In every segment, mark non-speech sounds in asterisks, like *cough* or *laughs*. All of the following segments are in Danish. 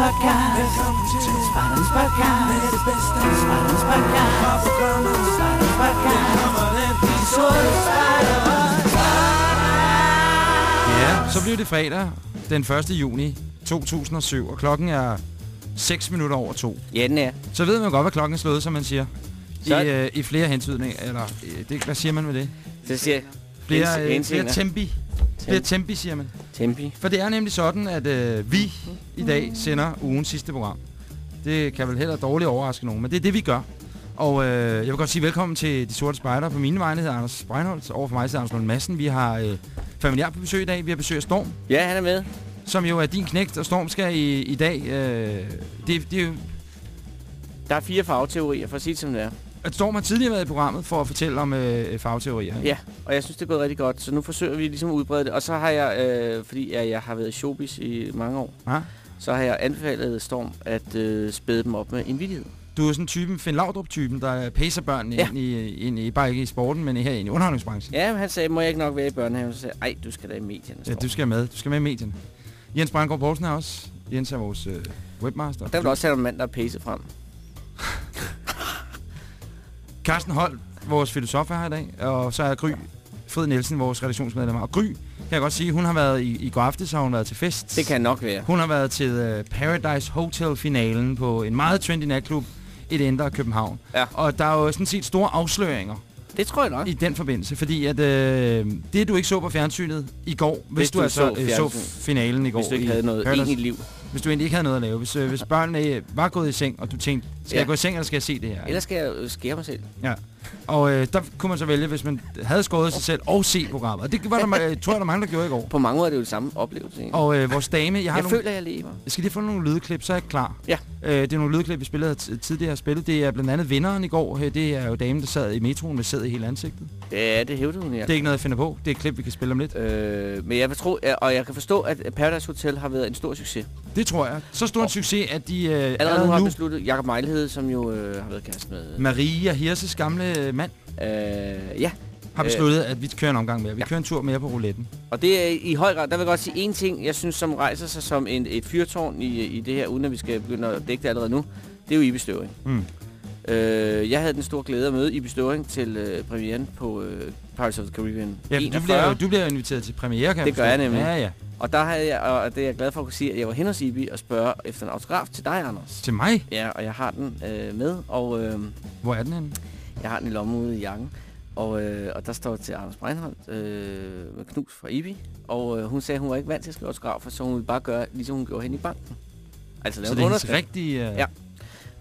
podcast. Spejdernes podcast. Spejdernes podcast. Spejdernes podcast. Sorte. Ja, så blev det fredag den 1. juni 2007, og klokken er 6 minutter over to. Ja, den er. Så ved man godt, hvad klokken er slået, som man siger. I, Så- øh, I flere hentydninger, eller øh, det, hvad siger man med det? Så siger jeg, Flere, øh, flere tempi. Flere tempi, siger man. Tempi. For det er nemlig sådan, at øh, vi i dag sender ugens sidste program. Det kan vel heller dårligt overraske nogen, men det er det, vi gør. Og øh, jeg vil godt sige velkommen til De Sorte Spejder. På mine vegne hedder Anders Breinholt. Over for mig sidder Anders Lund Madsen. Vi har øh, familiær på besøg i dag. Vi har besøg af Storm, Ja, han er med. som jo er din knægt. Og Storm skal i, i dag... Øh, det, det er jo, Der er fire farveteorier, for at sige det som det er. At Storm har tidligere været i programmet for at fortælle om øh, farveteorier. ikke? Ja, og jeg synes, det er gået rigtig godt, så nu forsøger vi ligesom at udbrede det. Og så har jeg, øh, fordi jeg, jeg har været i showbiz i mange år, Ja. så har jeg anbefalet Storm at øh, spæde dem op med en vidighed. Du er sådan typen, Finn Laudrup-typen, der pacer børnene Ja. ind, i, ind i, bare ikke i sporten, men her ind i underholdningsbranchen. Ja, men han sagde, må jeg ikke nok være i børnehaven? Så sagde ej, du skal da i medierne, Ja, Storm. du skal med. Du skal med i medierne. Jens Brandgaard Poulsen er også. Jens er vores øh, webmaster. Der vil du også have en mand, der er pæset frem. *laughs* Carsten Holt, vores filosof er her i dag. Og så er Gry Frid Nielsen, vores redaktionsmedlem. Og Gry, kan jeg godt sige, hun har været i, i går aftes, har hun været til fest. Det kan nok være. Hun har været til øh, Paradise Hotel-finalen på en meget trendy natklub i det indre København. Ja. Og der er jo sådan set store afsløringer Det tror jeg nok. i den forbindelse, fordi at øh, det, du ikke så på fjernsynet i går, hvis, Hvis du, du altså så øh, så finalen i går Hvis du ikke i havde noget Paradise- egentligt liv. Hvis du egentlig ikke havde noget at lave. Hvis, øh, hvis børnene var gået i seng, og du tænkte, skal Ja. jeg gå i seng, eller skal jeg se det her? Ellers skal jeg øh, skære mig selv. Ja. Og øh, der kunne man så vælge, hvis man havde skåret sig selv og se programmet. Og det var der, øh, tror jeg, der er mange, der gjorde i går. På mange måder er det jo det samme oplevelse. egentlig. Og øh, vores dame, jeg har jeg nogle... føler, jeg lever. Skal lige få nogle lydklip, så er jeg klar. Ja. Øh, det er nogle lydklip, vi spillede t- tidligere spillet. Det er blandt andet vinderen i går. Øh, Det er jo damen, der sad i metroen med sæd i hele ansigtet. Ja, det hævde hun, ja. Det er ikke noget, jeg finder på. Det er et klip, vi kan spille om lidt. Øh, men jeg vil tro, og jeg kan forstå, at Paradise Hotel har været en stor succes. Det tror jeg. Så stor en succes, at de øh, Allerede nu har besluttet, Jakob Mejlhed, som jo øh, har været kæreste med... Maria Hirses gamle øh, mand Øh, ja, har Øh. besluttet, at vi kører en omgang mere. Vi Ja. kører en tur mere på rouletten. og det er i høj grad, der vil jeg godt sige en ting, jeg synes, som rejser sig som en, et fyrtårn i, i det her, uden at vi skal begynde at dække det allerede nu, det er jo Ibe Støvring. Mm. Øh, jeg havde den store glæde at møde Ibe Støvring til øh, premieren på øh, Pirates of the Caribbean Ja, du 41. bliver, du bliver inviteret til premiere, kan Det gør jeg nemlig. Ja, ja. Og der havde jeg, og det er jeg glad for at kunne sige, at jeg var hen hos Ibi og spørge efter en autograf til dig, Anders. Til mig? Ja, og jeg har den øh, med, og øh, Hvor er den henne? jeg har den i lommen ude i jakken. Og, øh, og der står til Anders Breinholt øh, med knus fra Ibi. Og øh, hun sagde, at hun var ikke vant til at skrive autografer, så hun ville bare gøre, ligesom hun gjorde hen i banken. Altså lave Så det er hendes rigtige... Øh... Ja.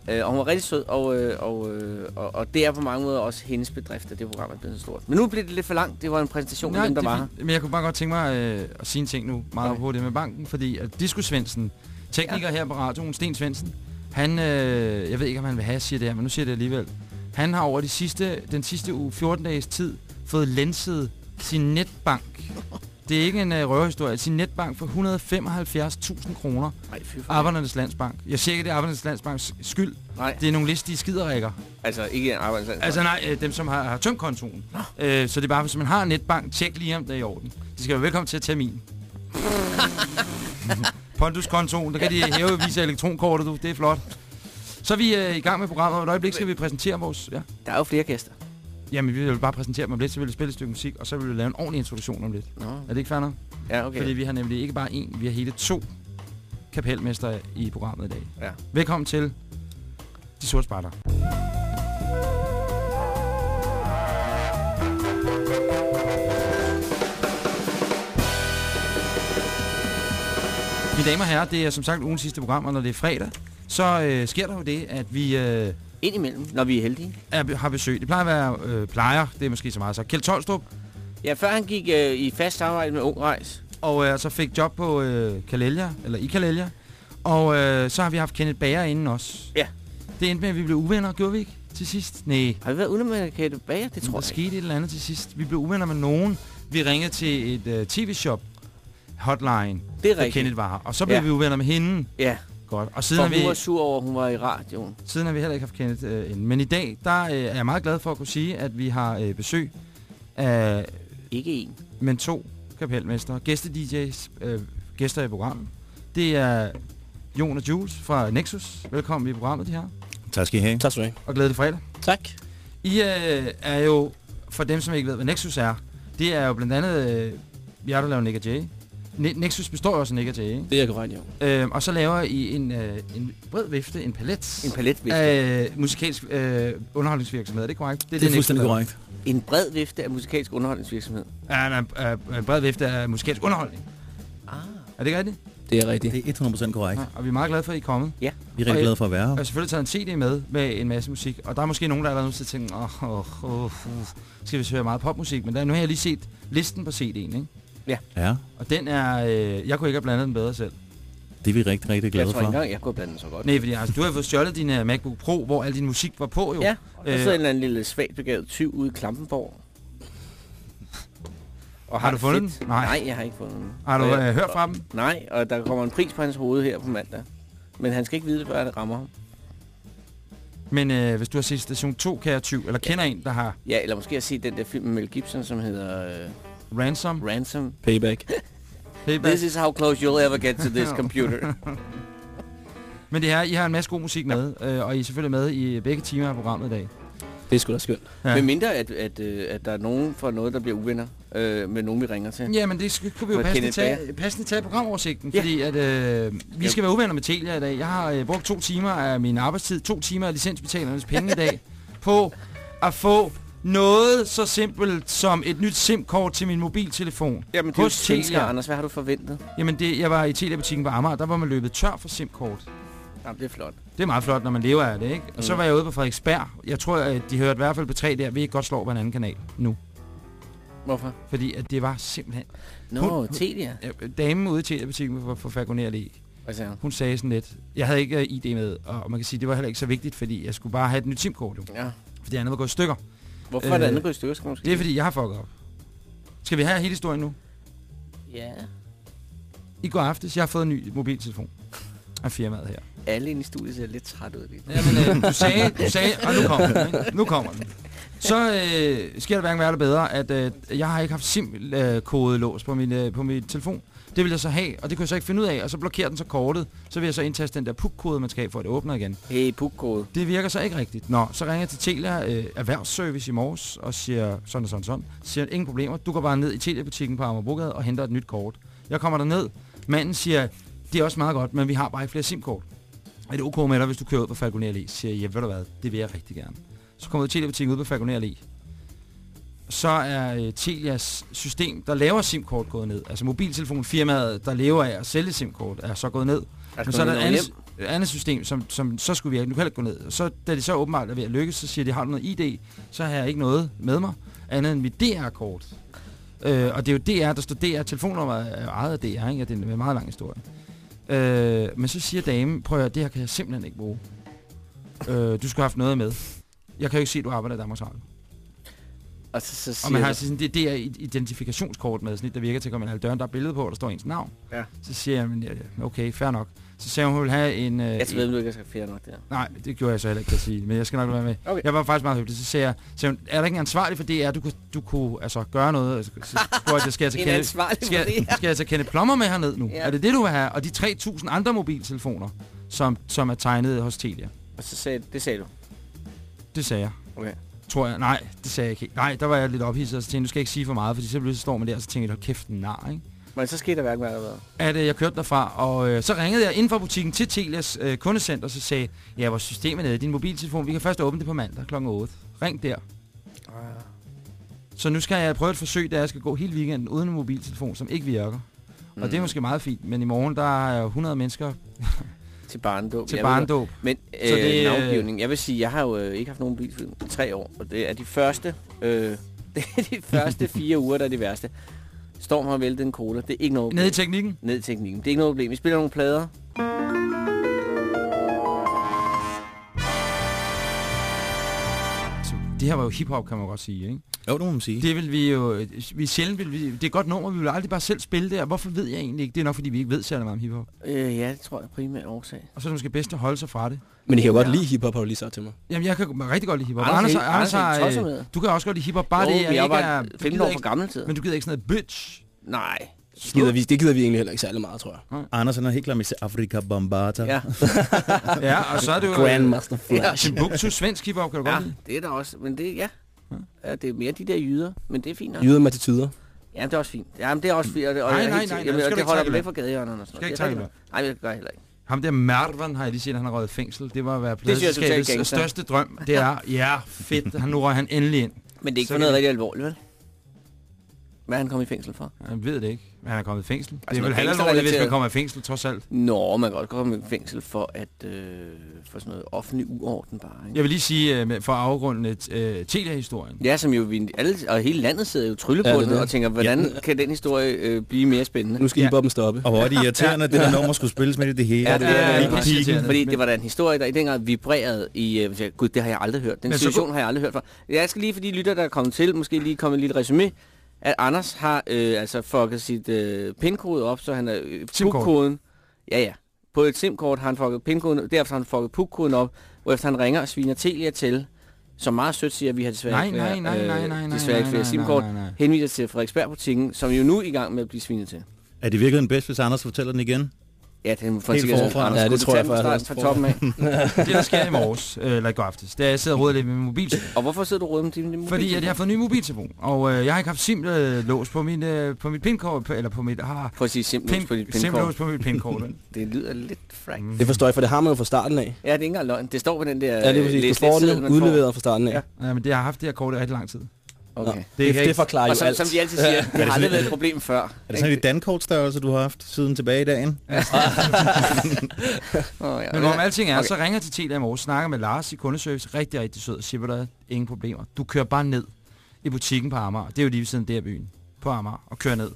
Øh, og hun var rigtig sød, og, øh, og, øh, og, og det er på mange måder også hendes bedrift, at det program er blevet så stort. Men nu blev det lidt for langt. Det var en præsentation Nej, af dem, der er var her. Men jeg kunne bare godt tænke mig øh, at sige en ting nu, meget Okay. det med banken, fordi at Disco Svendsen, tekniker ja. her på radioen, Sten Svendsen, han, øh, jeg ved ikke, om han vil have, siger det her, men nu siger det alligevel. Han har over de sidste, den sidste uge, 14 dages tid, fået lenset sin netbank. *laughs* Det er ikke en øh, røverhistorie. Sin netbank for 175.000 kroner. Nej, fy for. Arbejdernes Landsbank. Jeg siger ikke, det er Arbejdernes Landsbanks skyld. Nej, Det er nogle listige skiderikker. altså ikke en arbejdsland. Altså nej, øh, dem som har, har tømt kontoen. Øh, så det er bare, hvis man har en netbank, tjek lige om det er i orden. De skal være velkommen til at tage min. *laughs* Pondus-kontoen, der kan de hæve vise elektronkortet, du. Det er flot. Så er vi øh, i gang med programmet, og et øjeblik skal vi præsentere vores... Ja. Der er jo flere gæster. Jamen, vi vil bare præsentere dem om lidt, så vil vi spille et stykke musik, og så vil vi lave en ordentlig introduktion om lidt. Nå, Er det ikke fair nok? ja, Okay. okay. Fordi vi har nemlig ikke bare én, vi har hele to kapelmester i programmet i dag. Ja. Velkommen til De Sorte Sparter. Mine damer og herrer, det er som sagt ugens sidste program, og når det er fredag, så øh, sker der jo det, at vi øh, Indimellem, når vi er heldige. er, har besøg. Det plejer at være øh, plejer, det er måske så meget så. Kjeld Tolstrup, Ja, før han gik øh, i fast samarbejde med Ung Rejs. og øh, så fik job på øh, Kalelia, eller i Kalelia. Og øh, så har vi haft Kenneth Bager inden også. Ja. Det endte med, at vi blev uvenner, gjorde vi ikke? Til sidst? Nej. Har vi været ude med Kate Bager? Det tror der jeg ikke. skete et eller andet til sidst. Vi blev uvenner med nogen. Vi ringede til et øh, tv-shop hotline, Det er rigtigt. Kenneth var her. Og så blev Ja. vi uvenner med hende. Ja, Godt. Og for siden har, hun var vi, sur over, at hun var i radioen. siden har vi heller ikke haft Kenneth øh, inden. Men i dag, der øh, er jeg meget glad for at kunne sige, at vi har øh, besøg af Ikke en. men to kapelmestre, gæste-DJ's, øh, gæster i programmet. Det er Jon og Jules fra Nexus. Velkommen i programmet, de her. Tak skal I have. Tak skal du have. Og glædelig fredag. Tak. I øh, er jo, for dem som ikke ved, hvad Nexus er, det er jo blandt andet øh, jer, der laver Nick og Jay. Ne- Nexus består jo også af Nick og Jay, ikke? Det er korrekt, jo. Øh, og så laver I en, øh, en bred vifte, en palet En paletvifte. af musikalsk øh, underholdningsvirksomhed. Er det korrekt? Det er fuldstændig Nexus korrekt. En bred vifte af musikalsk underholdningsvirksomhed. Ja, en, en, en bred vifte af musikalsk underholdning. Ah. Er det ikke rigtigt? Det er rigtigt. Det er 100% korrekt. Ja, og vi er meget glade for, at I er kommet. Vi er rigtig jeg- glade for at være Jeg her. har selvfølgelig taget en CD med, med en masse musik. Og der er måske nogen, der allerede nu sidder og tænker, åh, åh, åh, åh, skal vi høre meget popmusik. Men der, nu har jeg lige set listen på CD'en, ikke? Ja, Og den er... Øh, jeg kunne ikke have blandet den bedre selv. det er vi rigtig, rigtig Jeg glade tror ikke for. engang, jeg kunne blande den så godt. Nej, fordi altså, du har fået stjålet din uh, MacBook Pro, hvor al din musik var på jo. Ja, og der Øh, sidder en eller anden lille svagt begavet tyv ude i Klampenborg. Og Har du det fundet fedt. den? Nej. Nej, jeg har ikke fundet den. Har du jeg- øh, hørt fra dem? Nej, og der kommer en pris på hans hoved her på mandag. Men han skal ikke vide det, før det rammer ham. Men øh, hvis du har set Station 2, kære tyv, eller kender en, der har Ja, eller måske har set den der film med Mel Gibson, som hedder uh, Ransom, Ransom. Payback. *laughs* Payback. This is how close you'll ever get to this *laughs* computer. *laughs* Men det her, I har en masse god musik med, øh, og I er selvfølgelig med i begge timer af programmet i dag. Det er sgu da skønt. Ja. Men mindre, at, at, øh, at der er nogen for noget, der bliver uvenner øh, med nogen, vi ringer til. Ja, men det sk- kunne vi jo passende tage, passende tage i programoversigten, Ja. fordi at, øh, vi skal være uvenner med Telia i dag. Jeg har øh, brugt to timer af min arbejdstid, to timer af licensbetalernes penge i dag, på at få noget så simpelt som et nyt SIM-kort til min mobiltelefon. Jamen, det er jo Hos svensker, Telia. Anders. Hvad har du forventet? Jamen, det, jeg var i Telia-butikken på Amager, der var man løbet tør for SIM-kort. Jamen, det er flot. Det er meget flot, når man lever af det, ikke? Og så Mm. var jeg ude på Frederiksberg. Jeg tror, at de hørte i hvert fald på tre der, vi ikke godt slår på en anden kanal nu. Hvorfor? Fordi at det var simpelthen... Nå, Hun- Telia. Ja, Damen ude i Telia-butikken for, for siger han? hun sagde sådan lidt... Jeg havde ikke uh, ID med, og man kan sige, det var heller ikke så vigtigt, fordi jeg skulle bare have et nyt SIM-kort, jo. Ja. Fordi andet var gået i stykker. Hvorfor er det Øh, andet gået i stykker, skal måske Det er fordi, jeg har fucket op. Skal vi have hele historien nu? Ja. I går aftes, jeg har fået en ny mobiltelefon af firmaet her. Alle inde i studiet ser lidt træt ud lige. nu. Jamen, øh, du sagde, du sagde, og nu kommer den, ikke? Nu kommer den. Så øh, sker der hverken værre eller bedre, at øh, jeg har ikke haft SIM-kodelås på min, øh, på min telefon. Det vil jeg så have, og det kunne jeg så ikke finde ud af, og så blokerer den så kortet. Så vil jeg så indtaste den der PUK-kode, man skal have, for at det åbner igen. Hey, pukkode. Det virker så ikke rigtigt. Nå, så ringer jeg til Telia øh, Erhvervsservice i morges og siger sådan og sådan og sådan. Siger, ingen problemer, du går bare ned i Telia-butikken på Amagerbrogade og henter et nyt kort. Jeg kommer der ned. Manden siger, det er også meget godt, men vi har bare ikke flere SIM-kort. Er det ok med dig, hvis du kører ud på Falconer? Så siger jeg, ja, ved du hvad, det vil jeg rigtig gerne. Så kommer ud i Telia-butikken ud på Falconer Allé. Så er øh, Telias system, der laver SIM-kort gået ned. Altså mobiltelefonfirmaet, der lever af at sælge SIM-kort, er så gået ned. Men så er der et andet, et andet system, som, som så skulle virke. Du kan heller ikke gå ned. Så, da det så åbenbart er ved at lykkes, så siger de, har du noget ID? Så har jeg ikke noget med mig, andet end mit DR-kort. Øh, og det er jo DR, der står DR. Telefonnummeret er ejet af DR, ikke? Ja, det er en meget lang historie. Øh, men så siger damen, prøv at det her kan jeg simpelthen ikke bruge. Øh, du skulle have haft noget med. Jeg kan jo ikke se, at du arbejder i Danmarks Radio. Og så, så Og man har sådan, det, det er et identifikationskort med, sådan et, der virker til at komme ind i døren. Der er billede på, og der står ens navn. Ja. Så siger jeg, men, ja, okay, fair nok. Så sagde hun, hun vil have en... Øh, Jeg ved, du ikke er fair nok der. Nej, det gjorde jeg så heller ikke, kan sige. Men jeg skal nok være med. Okay. Jeg var faktisk meget hyggelig. Så sagde jeg, sagde hun, er der ikke en ansvarlig for DR, du kunne, du kunne altså, gøre noget? Altså, Så spurgte jeg, skal jeg, til *laughs* En Kenneth, skal, skal jeg tage Kenneth Plommer med herned nu? Ja. Er det det, du vil have? Og de 3.000 andre mobiltelefoner, som, som er tegnet hos Telia. Og så sagde, det sagde du. Det sagde jeg. Okay. Tror jeg. Nej, det sagde jeg ikke. Nej, der var jeg lidt ophidset, og så tænkte nu skal jeg ikke sige for meget, fordi så pludselig står man der, og så tænker jeg, hold kæft, nar, ikke? Men så skete der hverken hvad var. at øh, jeg kørte derfra, og øh, så ringede jeg ind fra butikken til Telias øh, kundecenter, og så sagde ja, vores system er nede din mobiltelefon, vi kan først åbne det på mandag kl. 8. Ring der. Så nu skal jeg prøve et forsøg, der jeg skal gå hele weekenden uden en mobiltelefon, som ikke virker. Mm. Og det er måske meget fint, men i morgen der er jeg 100 mennesker Til barndåb. til barndåb. Men Så øh, det, det, øh, navngivning. Jeg vil sige, jeg har jo øh, ikke haft nogen bilfilm i tre år. Og det er de første, øh, *laughs* det er de første fire uger, der er de værste. Storm har væltet en cola. Det er ikke noget Nede i problem. teknikken. Ned i teknikken. Det er ikke noget problem. Vi spiller nogle plader. Det her var jo hiphop, kan man godt sige, ikke? Jo, det må man sige. Det vil vi jo... Vi sjældent vil vi, det er godt nummer, vi vil aldrig bare selv spille det, og hvorfor ved jeg egentlig ikke? Det er nok, fordi vi ikke ved særlig meget om hiphop. Øh, ja, det tror jeg primært årsag. Og så er det måske bedst at holde sig fra det. Men I kan jo godt Ja. lide hiphop, har du lige sagt til mig. Jamen, jeg kan rigtig godt lide hiphop. Anders, Anders, Anders, Anders, har, øh, du kan også godt lide hiphop, bare jo, det, jeg er ikke er... du 15 gider år for gammel tid. Men du gider ikke sådan noget bitch. Nej. Det gider, vi, det gider vi egentlig heller ikke særlig meget, tror jeg. Anders han er helt klar med Afrika Bombata. Ja, *laughs* Ja, og så er det jo... Grandmaster Ja. Flash. Timbuktu, svensk hiphop, kan du ja godt lide? det er der også. Men det, ja. ja. det er mere de der jyder, men det er fint nok. Jyder med attituder. Ja, det er også fint. Ja, men det er også fint. Og det, og Nej, jeg nej, nej, nej, jamen, skal det ikke holder trække væk med. fra gadehjørnerne og sådan Skal ikke noget. trække Det er Nej, det gør jeg heller ikke. Ham der Mervan har jeg lige set, han har røget fængsel. Det var at være jeg pladselskabets største drøm. Det er, ja, fedt. Han, nu røg han endelig ind. Men det er ikke Så for noget det- rigtig alvorligt, vel? Hvad er han kommet i fængsel for? Jeg ved det ikke. men Han er kommet i fængsel. det er Altså, vel halvalvorligt, hvis man kommer i fængsel, trods alt. Nå, man kan godt komme i fængsel for at øh, for sådan noget offentlig uorden bare. Ikke? Jeg vil lige sige, øh, for at afrunde uh, Telia-historien. Ja, som jo vi alle, og hele landet sidder jo trylle på Ja, ja, det er det, det. og tænker, hvordan ja. kan den historie øh, blive mere spændende? Nu skal Ja. ja. hiphop'en stoppe. Og hvor er det irriterende, at det der nummer skulle spilles med i det hele. Ja, det er- Ja, lige lige præcis. præcis. Fordi det var da en historie, der i den grad vibrerede i... Øh, Gud, det har jeg aldrig hørt. Den situation har jeg aldrig hørt før. Jeg skal lige for de lytter, der er kommet til, måske lige komme en lille resume, at Anders har øh, altså fucket sit øh, pindkode op, så han er øh. PUK-koden. Ja, ja. På et SIM-kort har han fucket pindkoden, derefter har han fucket PUK-koden op, hvorefter han ringer og sviner Telia til, som meget sødt siger, at vi har desværre Nej, ikke nej, flere, nej, nej, nej, nej, desværre ikke flere SIM-kort, henviser til Frederiksberg-butikken, som jo nu er i gang med at blive svinet til. Er det virkelig den bedste, hvis Anders fortæller den igen? Ja, får Helt sikkert- forfra. Anders, Ja, det tror du jeg faktisk fra, toppen af. *laughs* Det, der sker i morges, øh, eller i går aftes, det er, at jeg sidder og råder lidt med min mobiltelefon. Og hvorfor sidder du og røde med din din Fordi at jeg har mobiltelefon? fået en ny mobiltelefon, og øh, jeg har ikke haft SIM-lås på min, øh, på mit pindkort, på- eller på mit... Ah, Prøv at sige simpelt pin, på dit pindkort. SIM-lås på mit pindkort. vel? *laughs* Det lyder lidt fræk. Mm. Det forstår jeg, for det har man jo fra starten af. Ja, det er ikke engang løgn. Det står på den der Ja, det er øh, præcis. Du læs- får den udleveret fra starten af. Ja. Ja, men det har haft det her kort i rigtig lang tid. Okay. Det, det, det forklarer Og jo som, alt. som de altid siger, det har aldrig været et problem før. Er det sådan en dankortstørrelse, du har haft siden tilbage i dagen? Oh, *laughs* ja. Men hvorom alting er, Okay. så ringer til Telia i morges, snakker med Lars i kundeservice, rigtig, rigtig sød, og siger, "Ved du hvad, ingen problemer. Du kører bare ned i butikken på Amager, det er jo lige ved siden der byen, på Amager, og kører ned.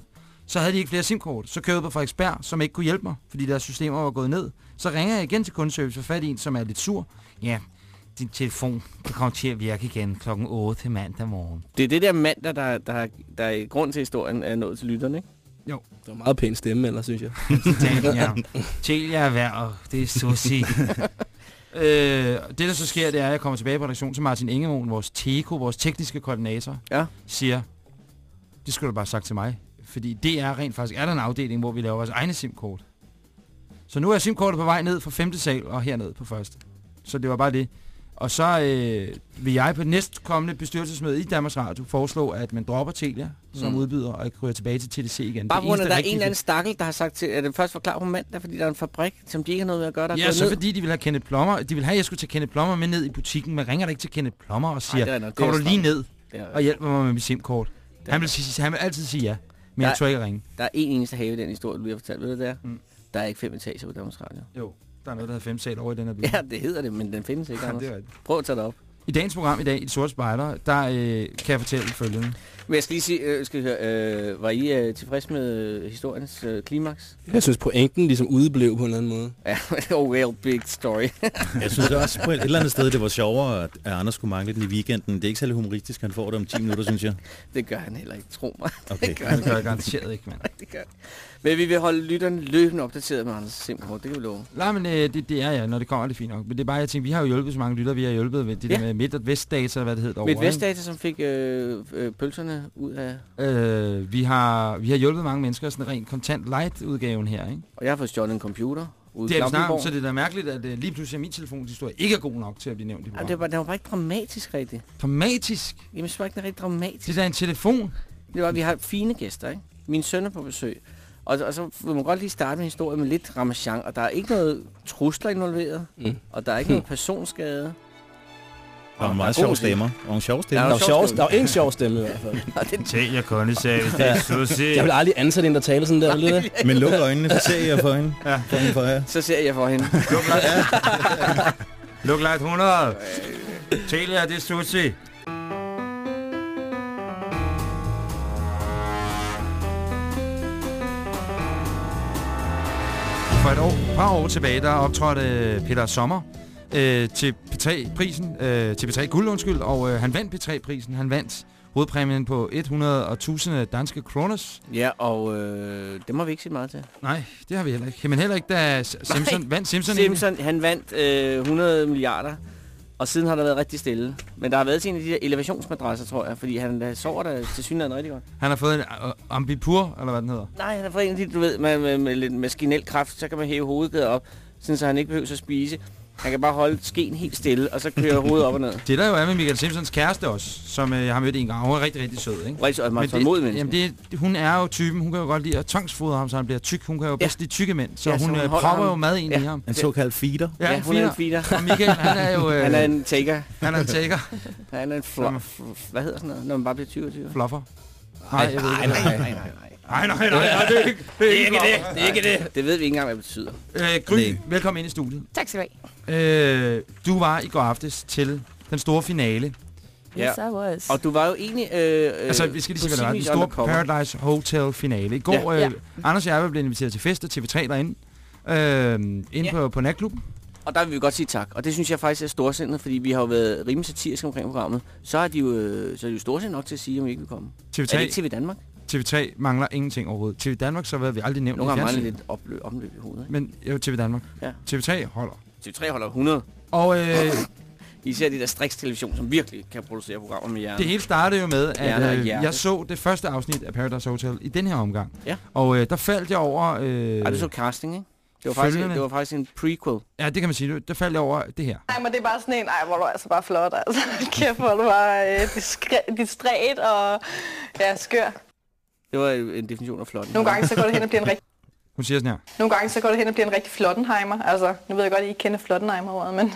Så havde de ikke flere SIM-kort. Så kørte jeg på Frederiksberg, som ikke kunne hjælpe mig, fordi deres systemer var gået ned. Så ringer jeg igen til kundeservice og fat i en, som er lidt sur. Ja, din telefon kan komme til at virke igen klokken 8 til mandag morgen. Det er det der mandag, der, der, der er grund til historien er nået til lytterne, ikke? Det var meget pæn stemme, eller synes jeg. ja. Telia er værd, og det er sushi. *laughs* øh, det, der så sker, det er, at jeg kommer tilbage på redaktion til Martin Ingemoen, vores TEKO, vores tekniske koordinator, Ja. siger, det skulle du bare have sagt til mig. Fordi det er rent faktisk, er der en afdeling, hvor vi laver vores egne SIM-kort. Så nu er SIM-kortet på vej ned fra femte sal og herned på første. Så det var bare det. Og så øh, vil jeg på næstkommende bestyrelsesmøde i Danmarks Radio foreslå, at man dropper Telia som Mm. udbyder og ryger tilbage til TDC igen. Bare grund af, der er en eller anden stakkel, der har sagt til, at det først var klar på mandag, fordi der er en fabrik, som de ikke har noget med at gøre, der er Ja, så ned. fordi de vil have Kenneth Plommer. De vil have, at jeg skulle tage Kenneth Plommer med ned i butikken. Man ringer da ikke til Kenneth Plommer og siger, er det kommer er du lige ned og hjælper mig med mit SIM-kort? Han vil, sige, han vil altid sige ja, men Der- jeg tror ikke at ringe. Der er en eneste have i den historie, du lige har fortalt. Ved du det er? Mm. Der er ikke fem etager på Danmarks Radio. Jo, der er noget, der hedder fem sal over i den her by. Ja, det hedder det, men den findes ikke, Ja, det er. Prøv at tage det op. I dagens program i dag, i De Sorte Spejler, der øh, kan jeg fortælle følgende. Men jeg skal lige sige, øh, skal jeg høre, øh, var I øh, tilfreds med historiens øh, klimaks? Jeg synes, pointen ligesom udeblev på en eller anden måde. Ja, *laughs* oh well, big story. *laughs* Jeg synes også på et eller andet sted, det var sjovere, at Anders skulle mangle den i weekenden. Det er ikke særlig humoristisk, han får det om 10 minutter, synes jeg. det gør han heller ikke, tro mig. Okay. Det gør Det gør jeg garanteret ikke, mand. det gør. Men vi vil holde lytterne løbende opdateret med Anders Simkort, det kan vi love. Nej, men øh, det, det er ja, når det kommer, er det fint nok. Men det er bare, jeg tænker, vi har jo hjulpet så mange lytter, vi har hjulpet med det Ja. der med midt- og vestdata, hvad det hedder Midt? Vestdata, som fik øh, øh, pølserne ud af... Øh, vi, har, vi har hjulpet mange mennesker, sådan rent kontant light-udgaven her, ikke? Og jeg har fået stjålet en computer ude Det er Klampenborg. så det er da mærkeligt, at uh, lige pludselig er min telefonshistorie ikke er god nok til at blive nævnt i programmet. det var, det var bare ikke dramatisk rigtigt. Dramatisk. Jamen, det var ikke rigtig dramatisk. Det er da en telefon. Det var, vi har fine gæster, ikke? Min søn er på besøg. Og, og så vil man godt lige starte med en historie med lidt ramachan, og der er ikke noget trusler involveret, Mm. og der er ikke noget personskade. Der var meget sjov stemmer. Og en sjov Der stemme. er Der var, sjov der var en sjov stemme i hvert fald. *laughs* Det, Tag jer kundeservice, det er sushi. Jeg vil aldrig ansætte en, der taler sådan der. Det? Men luk øjnene, så ser jeg for hende. Ja. For hende for jer. så ser jeg for hende. Luk light. *laughs* Luk light 100. Telia, det er sushi. For et år, par år tilbage, der optrådte Peter Sommer øh, til P3-prisen, øh, til P3 Guld, undskyld, og øh, han vandt P3-prisen. Han vandt hovedpræmien på 100 og 1000 danske kroners. Ja, og øh, det må vi ikke sige meget til. Nej, det har vi heller ikke. Men heller ikke, da Simpson vandt Simpson. egentlig. Simpson, han vandt øh, 100 milliarder Og siden har der været rigtig stille. Men der har været til en af de der elevationsmadrasser, tror jeg, fordi han der sover der til synligheden rigtig godt. Han har fået en uh, ambipur, eller hvad den hedder. Nej, han har fået en af de, du ved, med, med, med lidt maskinel kraft, så kan man hæve hovedet op, sådan så han ikke behøver at spise. Han kan bare holde skeen helt stille, og så kører hovedet op og ned. *laughs* Det der jo er med Michael Simpsons kæreste også, som øh, jeg har mødt en gang. Hun er rigtig, rigtig sød, ikke? Rigtig og meget Men tålmodig menneske. jamen det, hun er jo typen, hun kan jo godt lide at tvangsfodre ham, så han bliver tyk. Hun kan jo Ja. bedst lide tykke mænd, så Ja, så hun, hun øh, propper ham. jo mad ind Ja. i ham. En såkaldt feeder. Ja, hun er en feeder. Og Michael, han er jo *laughs* øh, Han er en taker. han er en taker. Han er en fl- f- Hvad hedder sådan noget, når man bare bliver 20 og 20? Fluffer. Nej, jeg ved Nej, nej, nej, nej, nej. Nej, nej, nej, det er ikke det. Er ikke det. Det er ikke det. Det ved vi ikke engang, hvad det betyder. Øh, Gry, Nej. velkommen ind i studiet. Tak skal du have. Øh, du var i går aftes til den store finale. Ja. Yes, I was. Og du var jo egentlig... Øh, øh, Altså, vi skal lige sige, hvad det var. Den store Undercover. Paradise Hotel finale. I går, Ja. øh, Anders og jeg blev inviteret til fest og TV3 derinde. Øh, inde Ja. på, på natklub. Og der vil vi godt sige tak. Og det synes jeg faktisk er storsindet, fordi vi har jo været rimelig satiriske omkring programmet. Så er de jo, øh, så er de jo storsindet nok til at sige, om vi ikke vil komme. Er det TV3, ikke TV Danmark? TV3 mangler ingenting overhovedet. TV Danmark, så har vi aldrig nævnt Nogle gange mangler lidt opløb, omløb i hovedet. Ikke? Men jo, TV Danmark. Ja. TV3 holder. TV3 holder 100. Og øh, *coughs* Især de der Strix Television, som virkelig kan producere programmer med hjernen. det hele startede jo med, at øh, jeg så det første afsnit af Paradise Hotel i den her omgang. Ja. Og øh, der faldt jeg over... Øh, Ej, du så casting, ikke? Det var, faktisk, det var faktisk en prequel. Ja, det kan man sige. Der faldt jeg over det her. Nej, men det er bare sådan en, ej, hvor er du altså bare flot, altså. *laughs* Kæft, hvor er du bare øh, distræt og ja, skør. Det var en definition af flot. Nogle gange så går det hen og bliver en rigtig, *laughs* Hun siger sådan her. nogle gange så går det hen og bliver en rigtig flottenheimer. Altså, nu ved jeg godt, at I ikke kender flottenheimer-ordet, men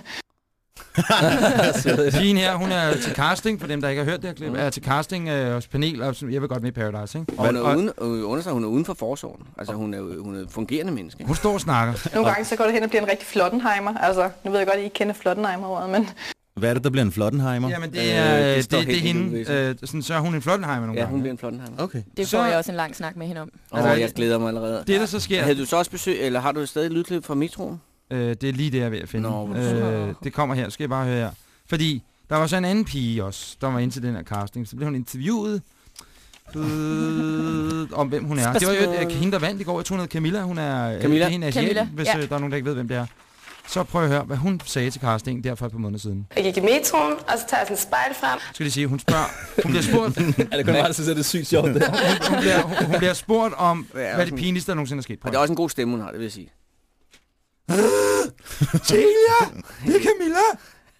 *laughs* Pigen her, hun er til casting, for dem, der ikke har hørt det her klip, er til casting øh, hos panel, og sådan, jeg vil godt med i Paradise, ikke? Og hun er, og, uden, øh, understreger, hun er uden for forsorgen. Altså, hun er, jo- hun er fungerende menneske. hun står og snakker. nogle gange så går det hen og bliver en rigtig flottenheimer. Altså, nu ved jeg godt, at I ikke kender flottenheimer-ordet, men Hvad er det, der bliver en Flottenheimer? Jamen, det Øh, er, det øh, det, det, det er hende. Øh, sådan, så er hun en Flottenheimer nogle Ja, hun gange. bliver en flottenheimer. Okay. det så- får jeg også en lang snak med hende om. Og Altså, jeg glæder mig allerede. Det, der så sker, Havde du så også besøg, eller har du stadig lydklip fra Metroen? øh, det er lige det, jeg er ved at finde. Nå, øh, det kommer her, skal jeg bare høre her. Fordi der var så en anden pige også, der var inde til den her casting. Så blev hun interviewet øh, om, hvem hun er. Det var jo øh, hende, der vandt i går. Jeg tror, hun hedder Camilla. Hun er, Camilla? Øh, hende er Camilla, asiaten, hvis ja. der er nogen, der ikke ved, hvem det er. Så prøv at høre, hvad hun sagde til casting der for et par måneder siden. Jeg gik i metroen, og så tager jeg sådan et spejl frem. Skal de sige, hun spørger, hun bliver spurgt, *laughs* Er det kun mig, der synes, at det er sygt sjovt? Det? *laughs* hun, bliver, hun, hun bliver spurgt om, Hvad er hvad det sådan- pinligste, der nogensinde er sket. Og det er også en god stemme, hun har, det vil jeg sige. *laughs* Celia, det er Camilla.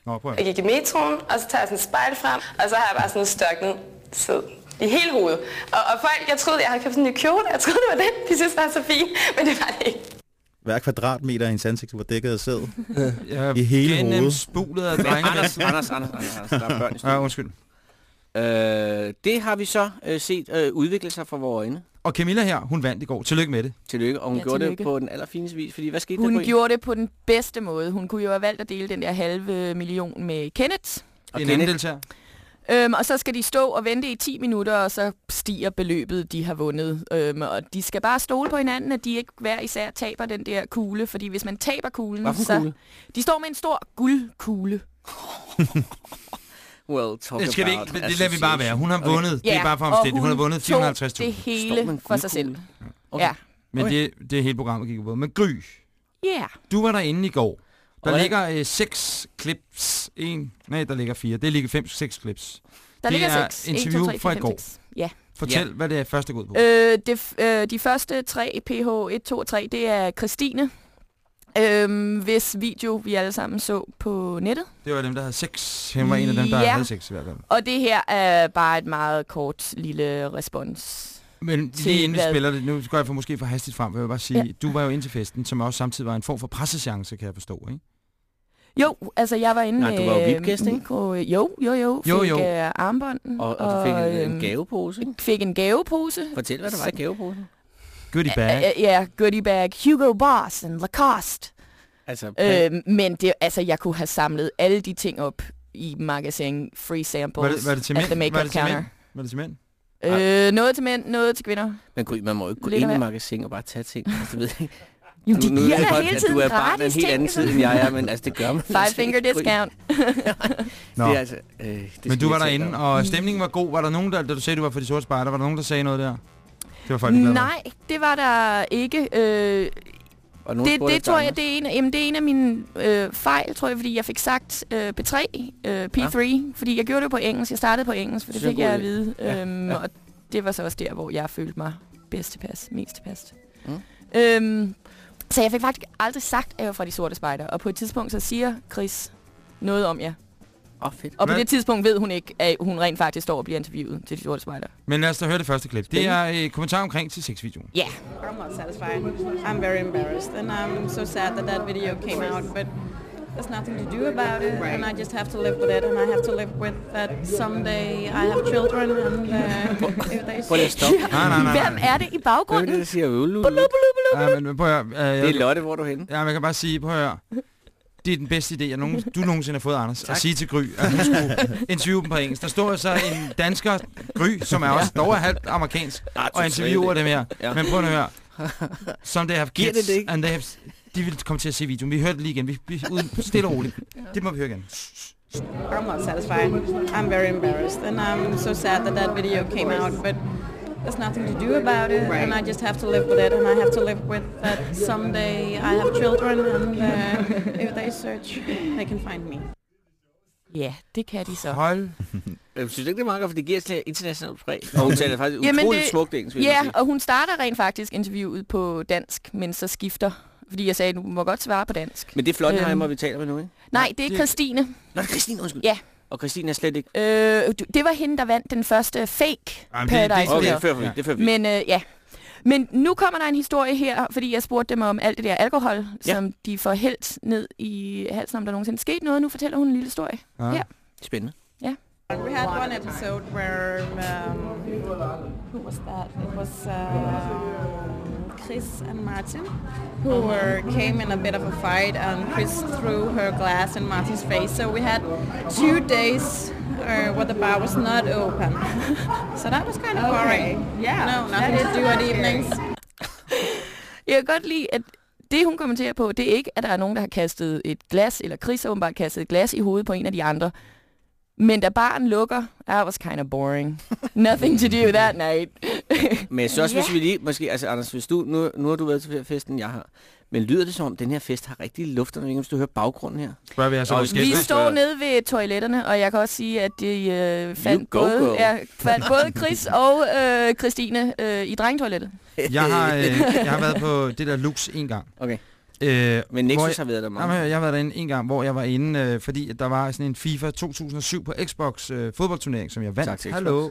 Nå, prøv at Jeg gik i metroen, og så tager jeg sådan et spejl frem, og så har jeg bare sådan størknet sød i hele hovedet. Og, og folk, jeg troede, jeg havde købt sådan en ny kjole, jeg troede, det var den, de synes, var så fin, men det var det ikke. Hver kvadratmeter af hendes ansigt var dækket af sæd. *laughs* Jeg I hele gennem hovedet. spulet af Men drenge. Anders, Anders, Anders, Anders, Anders, der er børn i Ja, undskyld. Øh, det har vi så øh, set øh, udvikle sig for vores øjne. Og Camilla her, hun vandt i går. Tillykke med det. Tillykke, og hun Ja, gjorde tillykke. det på den allerfineste vis, fordi hvad skete der Hun på en? gjorde det på den bedste måde. Hun kunne jo have valgt at dele den der halve million med Kenneth. Og en anden Kenneth, deltager. Øhm, og så skal de stå og vente i 10 minutter, og så stiger beløbet, de har vundet. Øhm, og de skal bare stole på hinanden, at de ikke hver især taber den der kugle. Fordi hvis man taber kuglen, hvad for en så... kugle? De står med en stor guldkugle. *laughs* Well, talk Det, skal det, about ikke, det lader vi bare være. Hun har Okay. vundet. Det er bare for omstændigt. Hun har vundet tog 450.000. det hele for sig selv. Okay. Ja. Men Okay. det, det er hele programmet gik på. Men Gry, Yeah. du var derinde i går. Der hvad? ligger øh, seks clips. En, nej, der ligger fire. Det ligger fem, seks clips. Der Det ligger er seks. interview 1, 2, 3, fra 4, i 5, går. 6. Ja. Fortæl, hvad det er første går ud på. Øh, det, øh, de første tre, PH 1, 2 og 3, det er Christine. Øhm, hvis video vi alle sammen så på nettet. Det var dem, der havde sex. Hun var en af dem, der Ja. havde sex i hvert fald. Og det her er bare et meget kort lille respons. Men lige inden vi spiller det, nu går jeg for måske for hastigt frem, vil jeg bare sige, Ja. du var jo ind til festen, som også samtidig var en form for presseseance, kan jeg forstå, ikke? Jo, altså jeg var inde Nej, du var jo med VIP-gæst, ikke? mikro. Jo, jo, jo. Fik Jo, jo. øh, armbånd. Og, og du fik en, en gavepose. ikke? Fik en gavepose. Fortæl, hvad der var i gaveposen. Goodie bag. Ja, ja, goodie bag, Hugo Boss and Lacoste. Altså, Øh, men det, altså, jeg kunne have samlet alle de ting op i magasin Free Samples Var det, var det til at mænd? the Var makeup det til counter. mænd? Var det til mænd? Øh, noget til mænd, noget til kvinder. men Gry, man må jo ikke gå Lidt ind i magasin og bare tage ting. Altså, du ved ikke. Jo, de Nu- giver godt, hele tiden du er barn af en gratis helt anden tid, end jeg er, men altså, det gør man. *laughs* Five finger discount. Nå. Det er altså, øh, det Men du var derinde, og stemningen var god. Var der nogen, der, da du sagde, du var for de sorte spejder, var der nogen, der sagde noget der? Det var folk. Nej, det var der ikke. Øh, Og nogen Det, spurgte det tror jeg, det er en, jamen, det er en af mine øh, fejl, tror jeg, fordi jeg fik sagt øh, P3, øh, P3, ja. fordi jeg gjorde det på engelsk. Jeg startede på engelsk, for det Synes fik jeg at vide. Ja, Øhm, ja. Og det var så også der, hvor jeg følte mig bedst tilpas, mest tilpas. Mm. Øhm, så jeg fik faktisk aldrig sagt, at jeg var fra de sorte spejder. Og på et tidspunkt, så siger Chris noget om jer. Åh, oh, fedt. Og på Hvad? det tidspunkt ved hun ikke, at hun rent faktisk står og bliver interviewet til de sorte spejder. Men lad os da høre det første klip. Det er et kommentar omkring til sexvideoen. Ja. I'm not satisfied. I'm very embarrassed, and I'm so sad that that video came out. But there's nothing to do about it, and I just have to live with it. And I have to live with that someday I have children, and uh, if they Prøv lige at stoppe. *laughs* Nej, nej, nej. Hvem er det i Hvem er baggrunden? det, der siger øl? Ja, men prøv at høre. øh, Det er Lotte, hvor er du henne? Ja, men jeg kan bare sige, prøv at høre. Det er den bedste idé, jeg nogen, du nogensinde har fået, Anders. Tak. At sige til Gry, at hun skulle interviewe dem på engelsk. Der står så en dansker, Gry, som er også dog er halvt amerikansk, Ah, og interviewer dem her. Ja. Men prøv at høre. Some they have kids, det det and they have, de vil komme til at se videoen. Vi hørte det lige igen. Vi, vi uden, stille og roligt. Det må vi høre igen. I'm not satisfied. I'm very embarrassed, and I'm so sad that that video came out. But there's nothing to do about it, and I just have to live with it. And I have to live with that someday I have children, and uh, if they search, they can find me. Ja, det kan de så. Hold. *laughs* Jeg synes ikke, det er meget godt, for det giver sådan et internationalt præg. Og hun taler faktisk Jamen, utroligt det- smukt engelsk, Ja, og hun starter rent faktisk interviewet på dansk, men så skifter. Fordi jeg sagde, du må godt svare på dansk. Men det er Flottenheimer, Øhm. vi taler med nu, ikke? Nej, det er det- Christine. Nå, det er Christine, undskyld. Ja. Og Christine er slet ikke... Øh, du- det var hende, der vandt den første fake Jamen, det- det- Paradise Okay, det fører vi. Ja. Det fører vi. Men øh, ja. Men nu kommer der en historie her, fordi jeg spurgte dem om alt det der alkohol, Ja. som de får hældt ned i halsen, om der nogensinde skete noget. Nu fortæller hun en lille historie. Ja. Ja. Spændende. We had one episode where um, who was that? It was uh, Chris and Martin who were came in a bit of a fight, and Chris threw her glass in Martin's face. So we had two days uh, where the bar was not open. *laughs* so that was kind of boring. Yeah, no, nothing to do at evenings. *laughs* Jeg kan godt lide, at det hun kommenterer på, det er ikke, at der er nogen, der har kastet et glas, eller Chris har åbenbart kastet et glas i hovedet på en af de andre. Men da baren lukker, that was kind of boring. Nothing to do that night. *laughs* Men jeg synes også, Ja. hvis vi lige... Måske, altså, Anders, hvis du, nu, nu har du været til festen, jeg har. Men lyder det som om, den her fest har rigtig luft, når hvis du hører baggrunden her? Spørger vi altså Og vi står nede ved toiletterne, og jeg kan også sige, at de øh, fandt, go, både, go. ja, fandt *laughs* både Chris og øh, Christine øh, i drengetoilettet. Jeg har, øh, *laughs* jeg har været på det der Lux en gang. Okay. Øh, Men Nexus hvor har været der meget. Jamen, jeg har været derinde en gang, hvor jeg var inde, øh, fordi der var sådan en FIFA 2007 på Xbox øh, fodboldturnering, som jeg vandt. Tak til. Hallo. *laughs*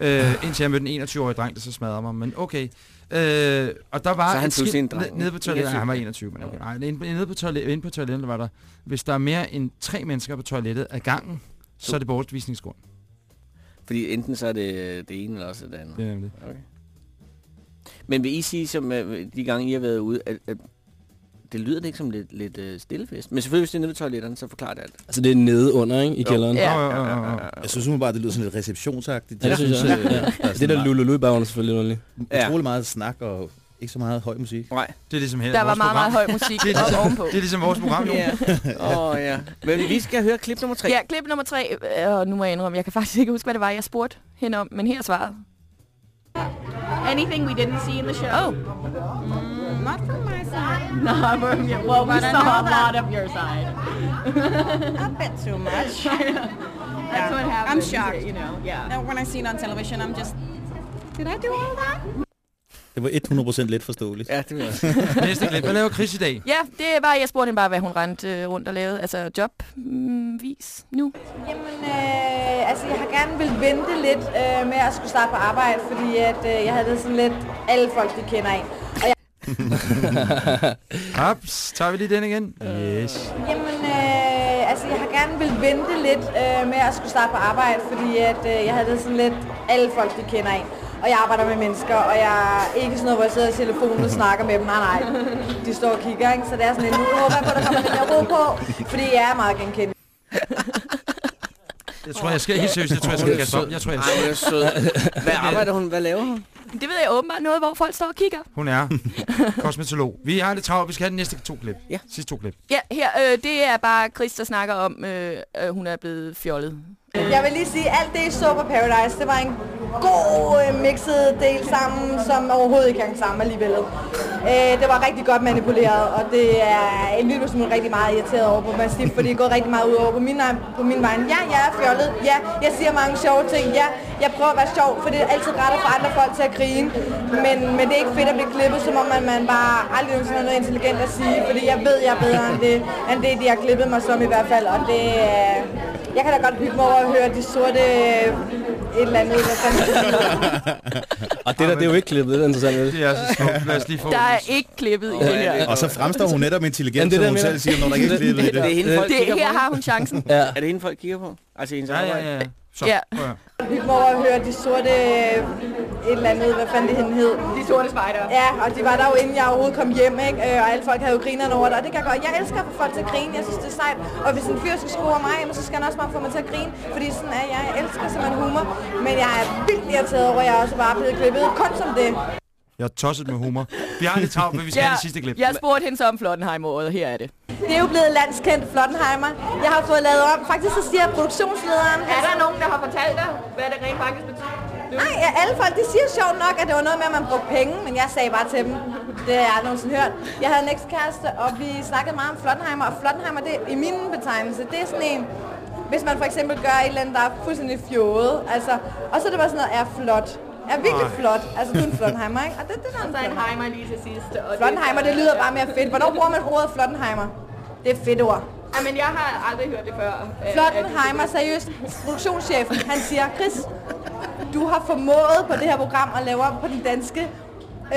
øh, indtil jeg mødte en 21-årig dreng, der så smadrede mig, men okay. Øh, og der var Så han skilt en dreng, ned- nede på toilettet. 21. Ja, han var 21, men okay. Nej, inde, på toilet, inde på toilettet var der, hvis der er mere end tre mennesker på toilettet ad gangen, så er det bortvisningsgrund. Fordi enten så er det det ene, eller også det andet. Det er nemlig. Okay. Men vil I sige, som øh, de gange I har været ude, at, at det lyder det ikke som lidt, lidt øh, stillefest? Men selvfølgelig, hvis det er nede ved toiletterne, så forklarer det alt. Altså det er nede under, ikke? I kælderen. Ja. Åh, åh, åh, åh. Jeg synes umiddelbart, det lyder sådan lidt receptionsagtigt. Ja, det synes jeg. øh, Ja. der er Det der lululu i baggrunden selvfølgelig underligt. Ja. utrolig meget snak og ikke så meget høj musik. Nej. Det er ligesom her, Der var meget, meget høj musik *laughs* Det er ligesom- ovenpå. Det er ligesom vores program, jo. Ja. Åh, oh, ja. Men vi skal høre klip nummer tre. Ja, klip nummer tre. øh, Og nu må jeg indrømme, jeg kan faktisk ikke huske, hvad det var, jeg spurgte hende om. Men her er svaret. Anything we didn't see in the show? Oh. Not from No, from your, well, we saw a that- lot of your side. A bit too much. *laughs* That's what I'm happens. shocked. You know, yeah. Now, when I see it on television, I'm just, did I do all that? Det var 100% let forståeligt. Ja, det jeg også. Næste klip. Hvad laver Chris i dag? Ja, det var, jeg spurgte hende bare, hvad hun rendte øh, rundt og lavede. Altså jobvis nu. Jamen, øh, altså jeg har gerne vil vente lidt øh, med at skulle starte på arbejde, fordi at, øh, jeg havde det sådan lidt, alle folk de kender en. Og jeg, *laughs* Haps, tager vi lige den igen? Yes. jamen, øh, altså jeg har gerne vil vente lidt øh, med at skulle starte på arbejde, fordi at, øh, jeg havde det sådan lidt, alle folk de kender en. Og jeg arbejder med mennesker, og jeg er ikke sådan noget, hvor jeg sidder i telefonen og snakker med dem. Nej, nej. De står og kigger, ikke? Så det er sådan lidt, nu håber jeg på, at der kommer lidt mere ro på, fordi jeg er meget genkendt. Jeg tror, jeg skal helt seriøst, jeg tror, jeg skal kaste op. Jeg tror, jeg Ej, er sød. *laughs* Hvad arbejder hun? Hvad laver hun? Det ved jeg åbenbart noget, hvor folk står og kigger. Hun er *laughs* kosmetolog. Vi har lidt travlt. Vi skal have de næste to klip. Ja. Sidste to klip. Ja, her, øh, det er bare Chris, der snakker om, øh, øh, hun er blevet fjollet. Jeg vil lige sige, at alt det I så på Paradise, det var en god øh, mixet del sammen, som overhovedet ikke hang sammen alligevel. Øh, det var rigtig godt manipuleret, og det er en lille smule rigtig meget irriteret over på Mastiff, fordi det går rigtig meget ud over på min, på min vej. Ja, jeg er fjollet. Ja, jeg siger mange sjove ting. Ja, jeg prøver at være sjov, for det er altid rart at få andre folk til at grine. Men, men det er ikke fedt at blive klippet, som om man, man bare aldrig nogensinde har noget intelligent at sige, fordi jeg ved, jeg er bedre end det, end det de har klippet mig som i hvert fald. Og det, øh, jeg kan da godt hygge mig over at høre de sorte øh, et eller andet. Hvad *laughs* er. Og det der, det er jo ikke klippet, det er interessant. Det er så smukt. Lad os lige få Der er ikke klippet i det her. Og så fremstår hun netop intelligent, som hun selv siger, når der ikke er klippet i Det er det. hende, folk Det, kigger her på. har hun chancen. Ja. Er det hende, folk kigger på? Altså hendes Ja, ja, arbejde? ja. Så, Ja. mig over at høre de sorte øh, et eller andet, hvad fanden det hende hed. De sorte spejder. Ja, og de var der jo inden jeg overhovedet kom hjem, ikke? Øh, og alle folk havde jo grinerne over det, og det kan jeg godt. Jeg elsker at få folk til at grine, jeg synes det er sejt. Og hvis en fyr skal score mig, så skal han også bare få mig til at grine, fordi sådan er jeg. Jeg elsker simpelthen humor, men jeg er vildt irriteret over, at jeg også bare er blevet klippet. Kun som det. Jeg er tosset med humor. Vi har lidt travlt, men vi skal have det sidste klip. jeg spurgte hende så om Flottenheim-året, og her er det. Det er jo blevet landskendt Flottenheimer. Jeg har fået lavet om. Faktisk så siger produktionslederen... Er der nogen, der har fortalt dig, hvad det rent faktisk betyder? Nej, ja, alle folk, de siger sjovt nok, at det var noget med, at man brugte penge, men jeg sagde bare til dem, det har jeg aldrig nogensinde hørt. Jeg havde en ekskæreste, og vi snakkede meget om Flottenheimer, og Flottenheimer, det er i min betegnelse, det er sådan en, hvis man for eksempel gør et eller andet, der er fuldstændig fjollet, altså, og så er det bare sådan noget, er flot. Er virkelig Ej. flot. Altså, du er en Flottenheimer, ikke? Og det, det er Og så en heimer lige til sidst. Og Flottenheimer, det lyder bare mere fedt. Hvornår bruger man ordet Flottenheimer? Det er et fedt ord. Ja, men jeg har aldrig hørt det før. øh, Flottenheimer, seriøst, produktionschefen, han siger, Chris, du har formået på det her program at lave om på den danske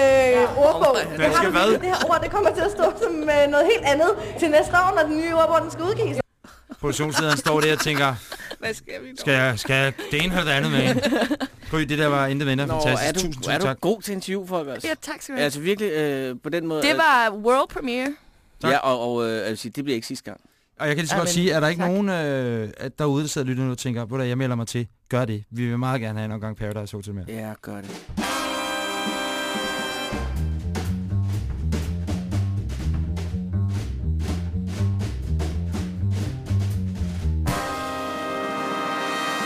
øh, ordbog. Det, har Danske du hvad? det her ord, det kommer til at stå som øh, noget helt andet til næste år, når den nye ordbog den skal udgives. Produktionslederen står der og tænker, Hvad skal vi skal jeg, skal jeg det ene eller det andet med? Gry, det der var intet mindre Nå, fantastisk. er du, tusind, er du tak. god til interview, folk også? Ja, tak skal du have. Altså virkelig øh, på den måde. Det var world premiere. Tak. Ja, og, og øh, sige, det bliver ikke sidste gang. Og jeg kan lige så godt sige, er der ikke tak. nogen øh, at derude, der sidder og lytter nu og tænker, hvor jeg melder mig til, gør det. Vi vil meget gerne have en omgang Paradise Hotel med. Ja, gør det.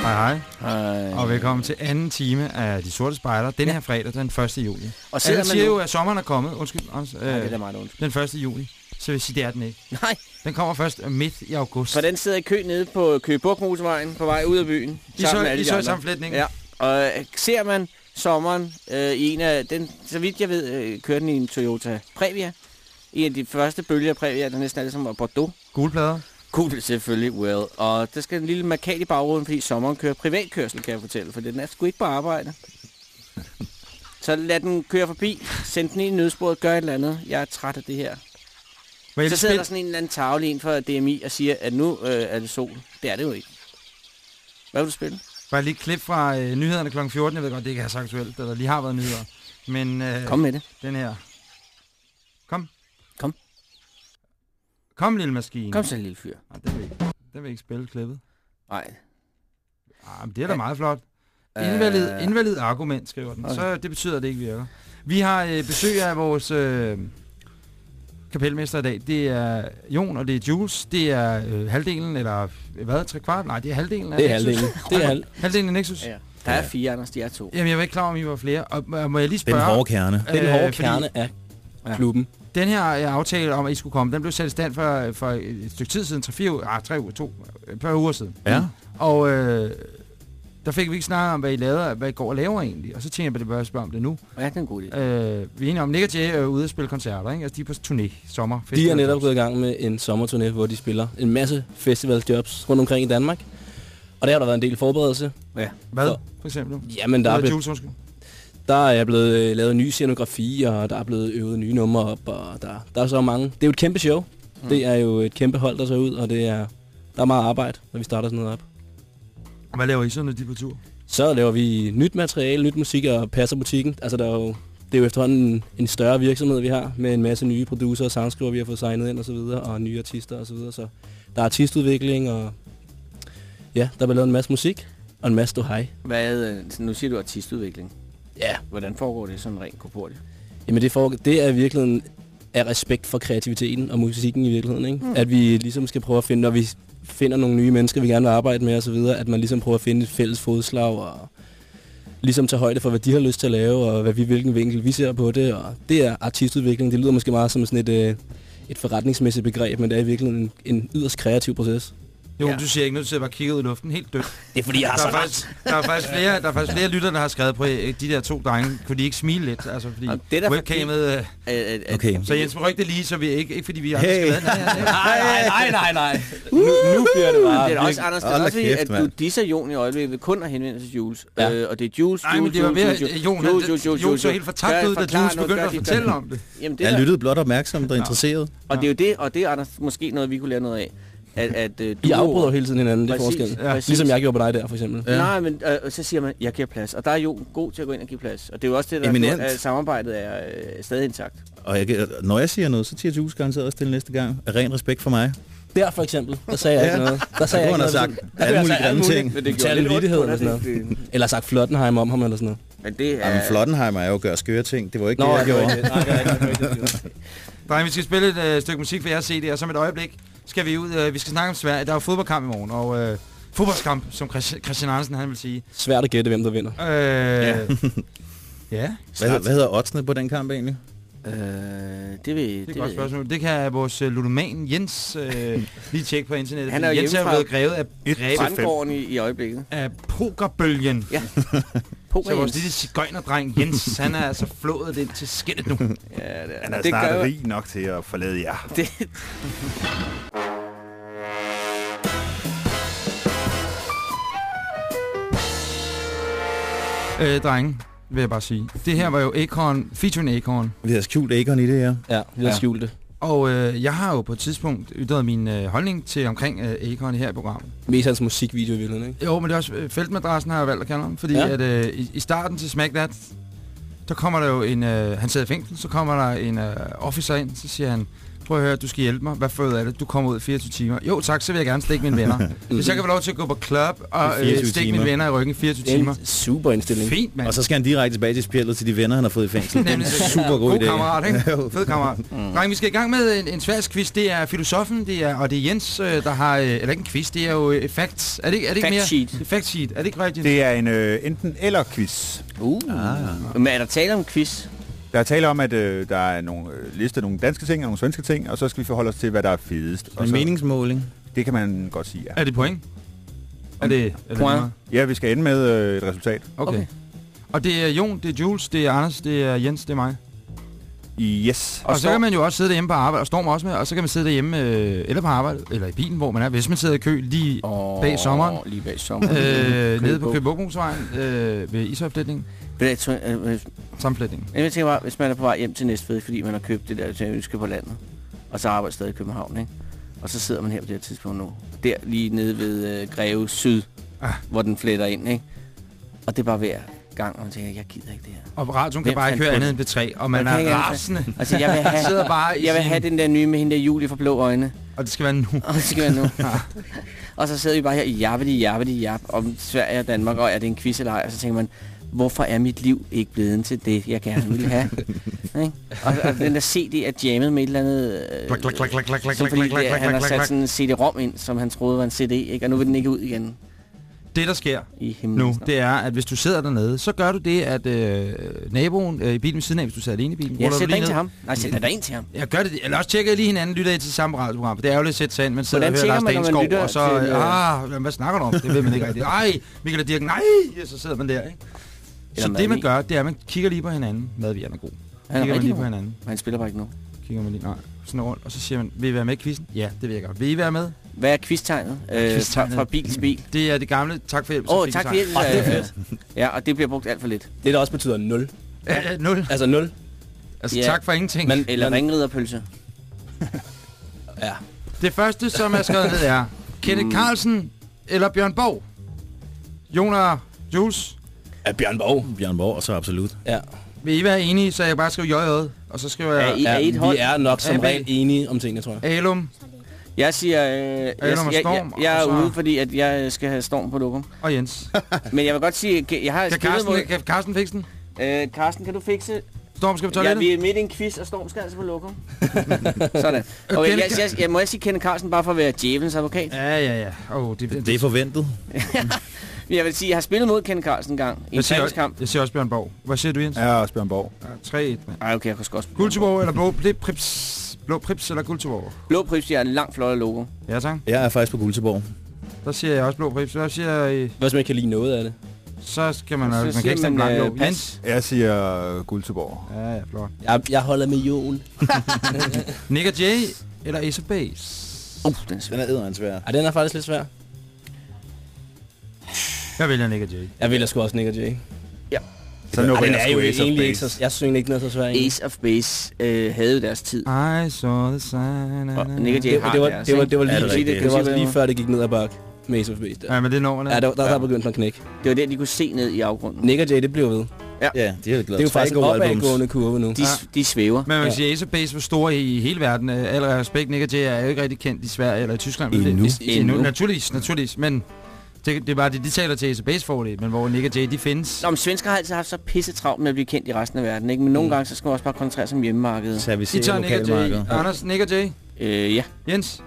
Hej hej, og velkommen til anden time af De Sorte Spejder. Den her fredag, den 1. juli. Og Alle siger jo, at sommeren er kommet. Undskyld, Anders. Nej, det er Øh, meget ondt. den 1. juli. Så vil jeg sige, det er den ikke. Nej, Den kommer først midt i august. for den sidder i kø nede på Køge Motorvejen på vej ud af byen. Sammen så, alle de så i sammenflætning. Ja, og øh, ser man sommeren øh, i en af den, så vidt jeg ved, øh, kører den i en Toyota Previa. En af de første bølger af Previa, der næsten det som var Bordeaux. Gule plader. Cool, selvfølgelig, well. Og der skal en lille markat i bagruden, fordi sommeren kører privatkørsel, kan jeg fortælle, for den er sgu ikke på arbejde. *laughs* Så lad den køre forbi, send den i nødsporet, gør et eller andet. Jeg er træt af det her. Jeg Så sidder der sådan en eller anden tavle ind for DMI og siger, at nu øh, er det sol. Det er det jo ikke. Hvad vil du spille? Bare lige klip fra øh, nyhederne kl. 14. Jeg ved godt, det ikke er så aktuelt, der lige har været nyheder. Men øh, Kom med det. den her. Kom. Kom. Kom, lille maskine. Kom så, lille fyr. Nej, den vil ikke, den vil ikke spille klippet. Nej. Ah, men det er da Ja. meget flot. Invalid, Øh, invalid argument, skriver den. Okay. Så det betyder, at det ikke virker. Vi har øh, besøg af vores øh, kapelmester i dag. Det er Jon, og det er Jules. Det er øh, halvdelen, eller øh, hvad, tre kvart? Nej, det er halvdelen af Det er Nexus. halvdelen. *laughs* Det er halv. Halvdelen af Nexus. Ja. Der er fire, Anders. De er to. Jamen, jeg var ikke klar, om I var flere. Og må- må jeg lige Den spørge? hårde kerne. Det er den hårde Øh, fordi kerne af Ja. klubben. Den her øh, aftale om, at I skulle komme, den blev sat i stand for, for et stykke tid siden, 3-4 uger, ah, 3 uger, 2, et par uger siden. Ja. Og øh, der fik vi ikke snakket om, hvad I lavede, hvad I går og laver egentlig. Og så tænkte jeg, at det bør spørge om det nu. Ja, det er en god idé. Øh, vi er enige om, Nick og Jay er ude at spille koncerter, ikke? Altså, de er på turné, sommer. De er netop gået i gang med en sommerturné, hvor de spiller en masse festivaljobs rundt omkring i Danmark. Og der har der været en del forberedelse. Ja. Hvad, Så- for eksempel? Jamen, der er, Jules, undskyld. Der er blevet øh, lavet ny scenografi, og der er blevet øvet nye numre op, og der, der er så mange. Det er jo et kæmpe show. Mm. Det er jo et kæmpe hold, der ser ud, og det er, der er meget arbejde, når vi starter sådan noget op. Hvad laver I så, når de er på tur? Så laver vi nyt materiale, nyt musik og passer butikken. Altså, der er jo, det er jo efterhånden en, en større virksomhed, vi har, med en masse nye producer og sangskriver, vi har fået signet ind og så videre, og nye artister og så videre. Så der er artistudvikling, og ja, der bliver lavet en masse musik, og en masse stå hej. Hvad, øh, nu siger du artistudvikling. Ja. Hvordan foregår det sådan rent korporligt? Jamen det, for, det er virkelig af respekt for kreativiteten og musikken i virkeligheden. Ikke? Mm. At vi ligesom skal prøve at finde, når vi finder nogle nye mennesker, vi gerne vil arbejde med osv., at man ligesom prøver at finde et fælles fodslag og ligesom tage højde for, hvad de har lyst til at lave, og hvad vi, hvilken vinkel vi ser på det. Og det er artistudvikling. Det lyder måske meget som sådan et, øh, et forretningsmæssigt begreb, men det er i virkeligheden en, en yderst kreativ proces. Jo, ja. du siger ikke noget, du sidder bare kigger ud i luften helt dødt. *laughs* Det er fordi, jeg har der så er faktisk, der er faktisk flere, der er faktisk flere lytter, der har skrevet på øh, de der to drenge. Kunne de ikke smile lidt? Altså, fordi Og det er webcamet... Øh, Okay. så Jens, ryk det lige, så vi ikke, ikke fordi vi har Hey. skrevet. Nej, nej, Nej, nej, nej, nej. Nu, nu bliver det bare... Det er også, Anders, det er også fordi, kæft, at du disser Jon i øjeblikket ved kun at henvende sig til Jules. Ja. Øh, og det er Jules, nej, men det var at Jon, Jon så helt fortabt ud, da Jules begyndte at fortælle om det. Jamen, Jeg lyttede blot opmærksomt og interesseret. og det er jo det, og det er Anders måske noget, vi kunne lære noget af. At, at, uh, I afbryder hele tiden hinanden, det er Præcis, forskellen. ja. præcis. Ligesom jeg gjorde på dig der, for eksempel. Ja. Nej, men øh, så siger man, jeg giver plads. Og der er jo god til at gå ind og give plads. Og det er jo også det, der Eminent. er, at samarbejdet er øh, stadig intakt. Og jeg, når jeg siger noget, så siger Jules garanteret også til næste gang. Af ren respekt for mig. Der for eksempel, der sagde jeg ikke Ja. noget. Der sagde jeg ikke noget. sagt Der alle kunne jeg mulige grimme ting. Tal lidt vittighed eller sådan noget. Eller sagt Flottenheim om ham eller sådan noget. Men det er... Jamen, Flottenheimer er jo at gøre skøre ting. Det var ikke Nå, det, jeg okay. gjorde. Nej, ikke- ikke- *laughs* vi skal spille et øh, stykke musik for jeres CD, og som et øjeblik skal vi ud. Øh, vi skal snakke om Sverige. Der er jo fodboldkamp i morgen, og øh, fodboldskamp, som Chris- Christian Andersen han vil sige. Svært at gætte, hvem der vinder. Øh, ja. *laughs* ja, Hvad, hvad hedder oddsene på den kamp egentlig? Øh, det vil, det er det et godt ved spørgsmål. Det kan vores øh, ludoman Jens øh, *laughs* lige tjekke på internettet. Han er Jens er jo blevet grevet af. Brandgården i, i øjeblikket. af pokerbølgen. Ja. *laughs* Så Poker vores lille cigøjnerdreng Jens, han er altså flået ind til skinnet nu. *laughs* Ja, det, Han er det snart gør rig nok til at forlade jer. Det, Øh, drenge, vil jeg bare sige. Det her var jo Acorn, featuring Acorn. Vi har skjult Akon i det her. Ja, vi har Ja. skjult det. Og øh, jeg har jo på et tidspunkt ytret min øh, holdning til omkring øh, Acorn her i programmet. Mest hans musikvideo i virkeligheden, ikke? Jo, men det er også øh, feltmadrassen har jeg valgt at kalde ham. Fordi. Ja. at, øh, i, i starten til Smack That, der kommer der jo en... Øh, han sidder i fængsel, så kommer der en øh, officer ind, så siger han, prøv at høre, du skal hjælpe mig. Hvad ud af det? Du kommer ud i 24 timer. Jo tak, så vil jeg gerne stikke mine venner. *laughs* Hvis jeg kan få lov til at gå på club og I 24 øh, stikke timer. mine venner i ryggen i 24 Det er timer. en super indstilling. Fint, mand. Og så skal han direkte tilbage til spjældet til de venner, han har fået i fængsel. Det er en Nemlig. super god God idé. kammerat, ikke? *laughs* Fed kammerat. Mm. Dreng, vi skal i gang med en, en sværs quiz. Det er filosofen, det er, og det er Jens, øh, der har... Øh, eller ikke en quiz, det er jo øh, facts. Er det, ikke- er det ikke Fact mere? sheet. Fact sheet. Er det ikke rigtigt? Det er en øh, enten eller quiz. uh. Ah. Men er der tale om quiz? Der er tale om, at øh, der er nogle øh, liste nogle danske ting og nogle svenske ting, og så skal vi forholde os til, hvad der er fedest. Og En så, meningsmåling. det kan man godt sige, ja. Er det point? Er det, er det Point. Ja, vi skal ende med øh, et resultat. Okay. Okay. Og det er Jon, det er Jules, det er Anders, det er Jens, det er mig. Yes. Og, og så kan man jo også sidde derhjemme på arbejde, og Storm også med, og så kan man sidde derhjemme, øh, eller på arbejde, eller i bilen, hvor man er. Hvis man sidder i kø lige Oh, Bag sommeren. Lige bag sommeren. øh, nede på Køge Københavnsvejen øh, ved du, jeg tror, øh, sammenflætningen. Jeg tænker bare, hvis man er på vej hjem til Næstved, fordi man har købt det der til ønske på landet, og så arbejder stadig i København, ikke? Og så sidder man her på det her tidspunkt nu, der lige nede ved øh, Greve Syd, Ah. hvor den fletter ind, ikke? Og det er bare hver gang, og man tænker, jeg gider ikke det her. Og radioen kan Hvem bare ikke høre andet end B3, og man Man er rasende. Altså, jeg vil *laughs* have, sidder bare i jeg vil have den der nye med hende der Julie fra Blå Øjne, Og det skal være nu. *laughs* og det skal være nu. *laughs* og så sidder vi bare her i jappedi, jappedi, jap, om Sverige og Danmark, og er det en quiz eller ej? Og så tænker man, hvorfor er mit liv ikke blevet til det, jeg gerne ville have? *laughs* Og, og, den der CD er jammet med et eller andet... Øh, Klak, klak, klak, klak, klak, klak, som fordi klak, klak, det, klak, han har sat sådan en CD-ROM ind, som han troede var en CD, ikke? og nu vil den ikke ud igen Det, der sker i himlen. nu, det er, at hvis du sidder dernede, så gør du det, at øh, naboen øh, i bilen ved siden af, hvis du sidder alene i bilen, Ja, sæt dig ind til ham. Nej, sæt dig ind til ham. Jeg gør det, eller også tjekker jeg lige hinanden, lytter I til samme radioprogram, det er jo lidt sæt sig ind, men sidder og Hvordan hører tjekker Lars lytter og så, til, øh, ah, hvad snakker du om? Det ved man ikke rigtigt. Ej, Michael og Dirk, nej, så sidder man der, ikke? Så det man gør, det er, at man kigger lige på hinanden. Madvig er god. Han er Kigger man lige på hinanden. Men han spiller bare ikke nu. Kigger man lige, nej, sådan rundt, og så siger man, vil I være med i quizzen? Ja, det vil jeg godt. Vil I være med? Hvad er quiztegnet? Øh, fra, Quiztegnet. fra bil til *clears throat* bil. Det er det gamle, tak for hjælp. Åh, oh, tak for hjælp. er fedt. *laughs* Ja, og det bliver brugt alt for lidt. Det der også betyder 0. Ja, ja, nul. Altså 0. Altså, Ja. tak for ingenting. Men, Eller men, ringriderpølse. *laughs* Ja. Det første, som er skrevet ned, er *laughs* Kenneth Mm. Carlsen eller Bjørn Borg? Jonas, Jules, Ja, Bjørn Borg. Bjørn Borg, så absolut. Ja. vil I være enige, så jeg bare skriver JJ, og så skriver Er jeg I, er I et hold? vi er nok som regel enige om tingene, tror jeg. Alum Jeg siger, øh, jeg, jeg, og jeg, jeg, jeg er og så- ude, fordi at jeg skal have Storm på lokum. og Jens. *laughs* Men jeg vil godt sige, at jeg har Kan Carsten, mod... kan Carsten fikse den? Øh, Carsten, kan du fikse? Storm skal på Ja, toilettet? vi er midt i en quiz, og Storm skal altså på lokum. *laughs* Sådan. Okay, Kenneth- jeg, jeg, jeg, må jeg sige Kenneth Carlsen bare for at være djævelens advokat? Ja, ja, ja. Oh, det, det, Det er forventet. *laughs* Jeg vil sige, jeg har spillet mod Ken Carlsen en gang. I en Jeg træningskamp. jeg siger også Bjørn Borg. Hvad siger du, Jens? Jeg er også Bjørn Borg. Ja, 3-1, mand. Ej, okay, jeg kunne også... Guldsborg eller blå Blå prips? Blå prips eller Guldsborg? Blå Prips, har en langt flot logo. Ja, tak. Jeg er faktisk på Gulseborg. Der siger jeg også blå prips. Hvad siger jeg? Hvis man ikke kan lide noget af det. Så skal man... Så man kan ikke stemme blank øh, lå. pas. Jens? Jeg siger Gulseborg. Ja, ja, flot. Jeg, jeg holder med Jon. *laughs* Nick og Jay eller Ace of Base? Uh, den er svær. Den er edderens svær. Ej, den er faktisk lidt svær. Jeg vælger Nick og Jay. Jeg vælger sgu også Nick og Jay. Så nukker den jeg er sgu jo Ace egentlig ikke så... Jeg synes egentlig ikke, er så svær. egentlig. Ace of Base øh, havde jo deres tid. I saw the sign. Og Nick og Jay Det, har det, var, deres, det, var, det var Ja, lige, det er det, var lige før det gik ned ad bakke med Ace of Base. Der. Ja, men det når det. Ja, der, der, der begyndte man at knække. Det var der, de kunne se ned i afgrunden. Nick og Jay, det blev ved. Ja, de har Det er jo faktisk en opadgående kurve nu. De, de svæver. Men man kan Ja. sige, Ace of Base var store i hele verden. Øh, Al respekt, Nick og Jay er jo ikke rigtig kendt i Sverige eller i Tyskland. endnu. Endnu. Naturligvis, naturligvis. Men det, det er bare det, de taler til Ace of Base fordel, men hvor Nick og Jay, de findes. Nå, men svensker har altid haft så pisse travlt med at blive kendt i resten af verden, ikke? Men nogle Mm. gange, så skal man også bare koncentrere sig om hjemmemarkedet. I Servicere tager Nick og Jay. lokalmarkedet. Anders, Nick og Jay. Øh, ja. Jens.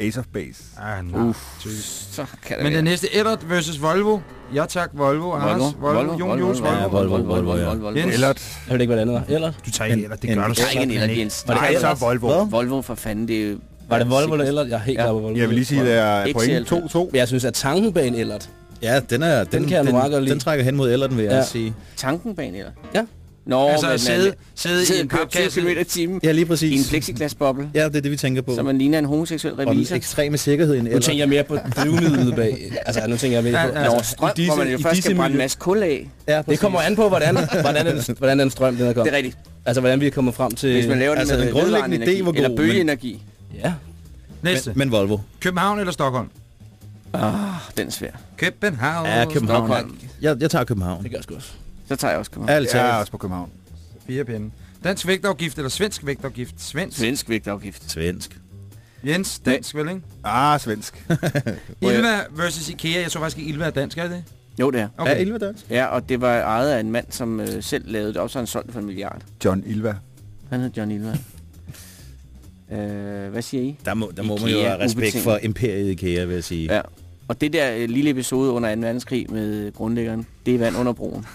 Ace of Base. Ah, no. Så kan det Men være. det næste, Ellert versus Volvo. Ja tak, Volvo. Anders, Volvo. Jon Jules, Ja, Volvo. Volvo, Volvo, ja. Volvo. Jens. Ellert. Jeg ved ikke, hvad det andet var. Eller? Du tager ikke Ellert, det En- gør du en- Der er ikke en eller ikke. Jens. Nej, Ellert? så Volvo. Volvo for fanden, det er. Var det Volvo eller Ellert? Jeg er helt Ja. klar på Volvo. Jeg vil lige sige, at det er point selv. 2-2. Men jeg synes, at tanken bag en Ellert, Ja, den, er, den, kan jeg meget godt den, lide. den trækker hen mod Ellerden, vil jeg Ja. sige. Tanken bag en eller? Ja. Nå, Altså men at sidde, sidde i sidde en og køre 20 papkasse. km i timen Ja, lige i en præcis. plexiglasboble, Ja, det er det, vi tænker på. så man ligner en homoseksuel Og revisor. den ekstreme sikkerhed i en nu Ellert. tænker jeg mere på drivmidlet bag. Altså, nu tænker jeg mere på... ja. Nå, altså, strøm, i disse- hvor man jo i først disse skal brænde en masse kul af. Ja, Det kommer an på, hvordan, hvordan, den, hvordan den strøm, den er Det kommet. er rigtigt. Altså, hvordan vi er kommet frem til... Hvis man laver altså, det med den grundlæggende idé eller god, men- bølgeenergi. Ja. Næste. Men, men Volvo. København eller Stockholm? Ah, den er svær. København. Ja, København. Stockholm. Jeg, jeg tager København. Det gør jeg sgu også. Så tager jeg også København. Ærligt Jeg er også på København. Fire pinde. Dansk vægtafgift eller svensk vægtafgift? Svensk. Svensk vægtafgift. Svensk. Jens, dansk vel, ikke? Ah, svensk. *laughs* Ilva versus Ikea. Jeg tror faktisk ikke, Ilva er dansk, er det? Jo, det er. Okay. Ja, Ilva dansk. Ja, og det var ejet af en mand, som øh, selv lavede det, og så han solgt det for en milliard. John Ilva. Han hed John Ilva. Øh, hvad siger I? Der må, der må man jo have respekt ubetinget. for imperiet IKEA, vil jeg sige. Ja. Og det der øh, lille episode under 2. verdenskrig med grundlæggeren, det er vand under broen.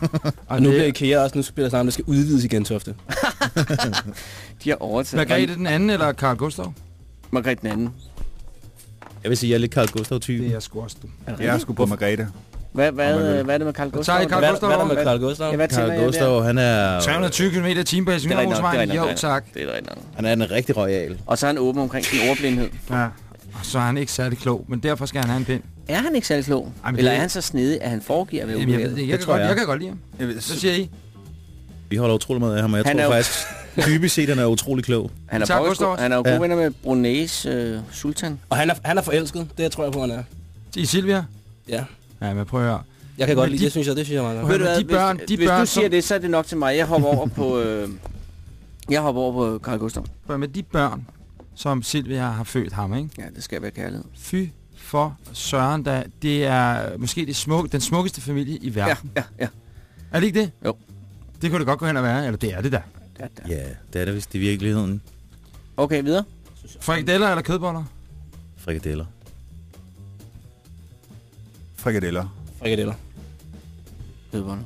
*laughs* Og nu bliver IKEA også, nu spiller sammen, det skal udvides igen, Tofte. *laughs* De har overtaget. Margrethe den anden eller Carl Gustav? Margrethe den anden. Jeg vil sige, jeg er lidt Carl Gustav-typen. Det er sgu også du. Er Jeg er sgu på Margrethe. Hvad, hvad, hvad er det med Carl Gustav? Hvad, Gustav hvad er der med Carl Gustav? Ja, Carl jeg Gustav, han er, 320 km i timen på Jo, tak. Det er rigtigt han er en rigtig royal. Og så er han åben omkring sin ordblindhed. Ja. Og så er han ikke særlig klog, men derfor skal han have en pind. Er han ikke særlig klog? Ej, men Eller er han så snedig, at han foregiver at være Jamen, jeg ved det ubevæget? ikke. Jeg, Det kan tror godt, jeg. jeg kan godt lide ham. Jeg ved, Hvad siger I? Vi holder utrolig meget af ham, og jeg Han tror er faktisk, dybest set, han er utrolig klog. Han er, Tak, han er jo gode Ja. venner med Brunés øh, sultan. Og han er, han er forelsket, det tror jeg på, han er. I Silvia? Ja. Ja, men prøv at høre. Jeg kan godt Men lide de- det, synes jeg, det synes jeg er meget godt. Ved du hvad, de børn- hvis, de hvis børn, du siger som- det, så er det nok til mig. Jeg hopper over på... Øh, jeg hopper over på Carl Gustav. Prøv med de børn, som Silvia har født ham, ikke? Ja, det skal være kærlighed. Fy for Søren, da det er måske det smuk, den smukkeste familie i Ja, verden. ja, ja. Er det ikke det? Jo. Det kunne det godt gå hen og være, eller det er det da. ja, ja. Ja, det er det vist i virkeligheden. Okay, videre. Frikadeller eller kødboller? Frikadeller. Frikadeller. Frikadeller. Kødboller.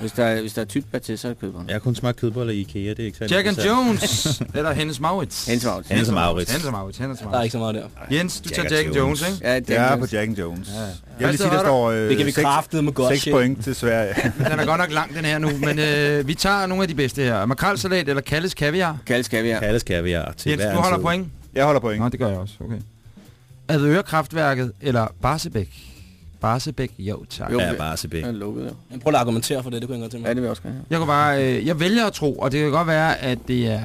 Hvis der, er, hvis der er tytbær til, så er det kødboller. Jeg har kun smagt kødboller i IKEA, det er ikke særlig Jack and. Jones *laughs* eller Hennes Maurits? Hendes Maurits. Hennes og Maurits. Hennes Maurits. Hennes og Der er Maurits. ikke så meget der. Jens, du Jack tager Jack and Jones, Jones. ikke? Ja, det Jeg er på Jack and Jones. Ja. Jeg vil lige sige, der står øh, Det kan vi seks- kraftede med godt 6 shit. point til Sverige. *laughs* Den er godt nok lang, den her nu, men øh, vi tager nogle af de bedste her. Makrelsalat eller Kalles Kaviar? Kaldes kaviar. Kaldes kaviar til Jens, du holder point. Jeg holder point. Nå, det gør jeg også. Okay. Avedørekraftværket eller Barsebæk? Barsebæk, jo tak. Jo. Ja. Den er lukket. Men prøv at argumentere for det, det kunne jeg godt tænke Ja, mig. det vil jeg også gerne have. Jeg kan bare, øh, jeg vælger at tro, og det kan godt være, at det er,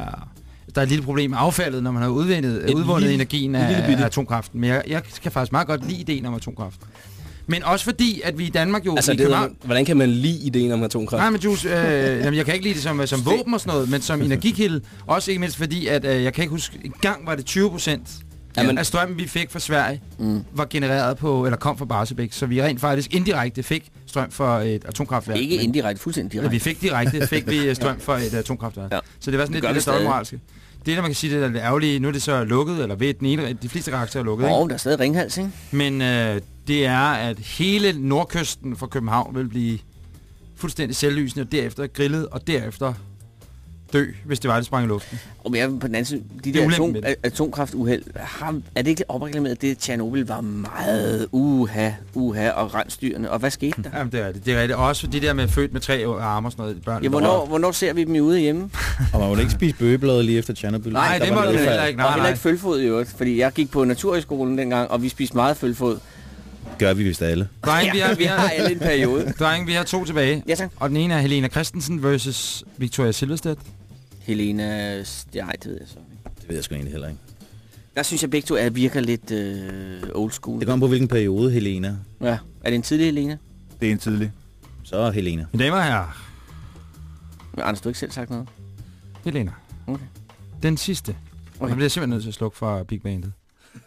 der er et lille problem med affaldet, når man har udvundet, Et udvundet lille- energien af, af atomkraften. Men jeg, jeg kan faktisk meget godt lide ideen om atomkraft. Men også fordi, at vi i Danmark jo... Altså, i det, København, hvordan kan man lide ideen om atomkraft? Nej, men Jules, øh, jamen, jeg kan ikke lide det som, som *laughs* våben og sådan noget, men som energikilde. Også ikke mindst fordi, at øh, jeg kan ikke huske, en gang var det 20 procent Jamen- af strømmen, vi fik fra Sverige, Mm. var genereret på, eller kom fra Barsebæk. Så vi rent faktisk indirekte fik strøm fra et atomkraftværk. Ikke indirekte, fuldstændig Ja, direkte. vi fik direkte fik vi *laughs* øh, strøm fra et atomkraftværk. Ja. Ja. Så det var sådan Det lidt stadig. dobbeltmoralske. det, der man kan sige, det er lidt ærgerlige, nu er det så lukket, eller ved den ene, de fleste reaktorer er lukket, Åh, ikke? der er stadig ringhals, ikke? Men øh, det er, at hele nordkysten fra København vil blive fuldstændig selvlysende, og derefter grillet, og derefter dø, hvis det var, det sprang i luften. Og jeg på den anden side, de Det er der atom, det. atomkraftuheld, har, er det ikke opreklameret, at det Tjernobyl var meget uha, uha og rensdyrene? Og hvad skete der? Jamen, det er det. Det er rigtigt. Også for det der med født med tre arme og sådan noget. Børn, Ja, hvornår, hvornår ser vi dem i ude hjemme? Og man må ikke spise bøgebladet lige efter Tjernobyl. Nej, Der det var må du heller ikke. Nej, og heller ikke følfod i øvrigt, fordi jeg gik på Naturhøjskolen dengang, og vi spiste meget følfod. Gør vi vist alle. Dreng, vi har, vi har alle en periode. Dreng, vi har to tilbage. Ja, tak. Og den ene er Helena Christensen versus Victoria Silverstedt. Helena... Ja, nej, det ved jeg så ikke. Det ved jeg sgu egentlig heller ikke. Der synes jeg begge to er virker lidt øh, old school. Det kommer på, hvilken periode, Helena. Ja. Er det en tidlig Helena? Det er en tidlig. Så er Helena. Mine damer og herrer, Men Anders, du har ikke selv sagt noget? Helena. Okay. Den sidste. Okay. Jeg bliver simpelthen nødt til at slukke for Big Bandet.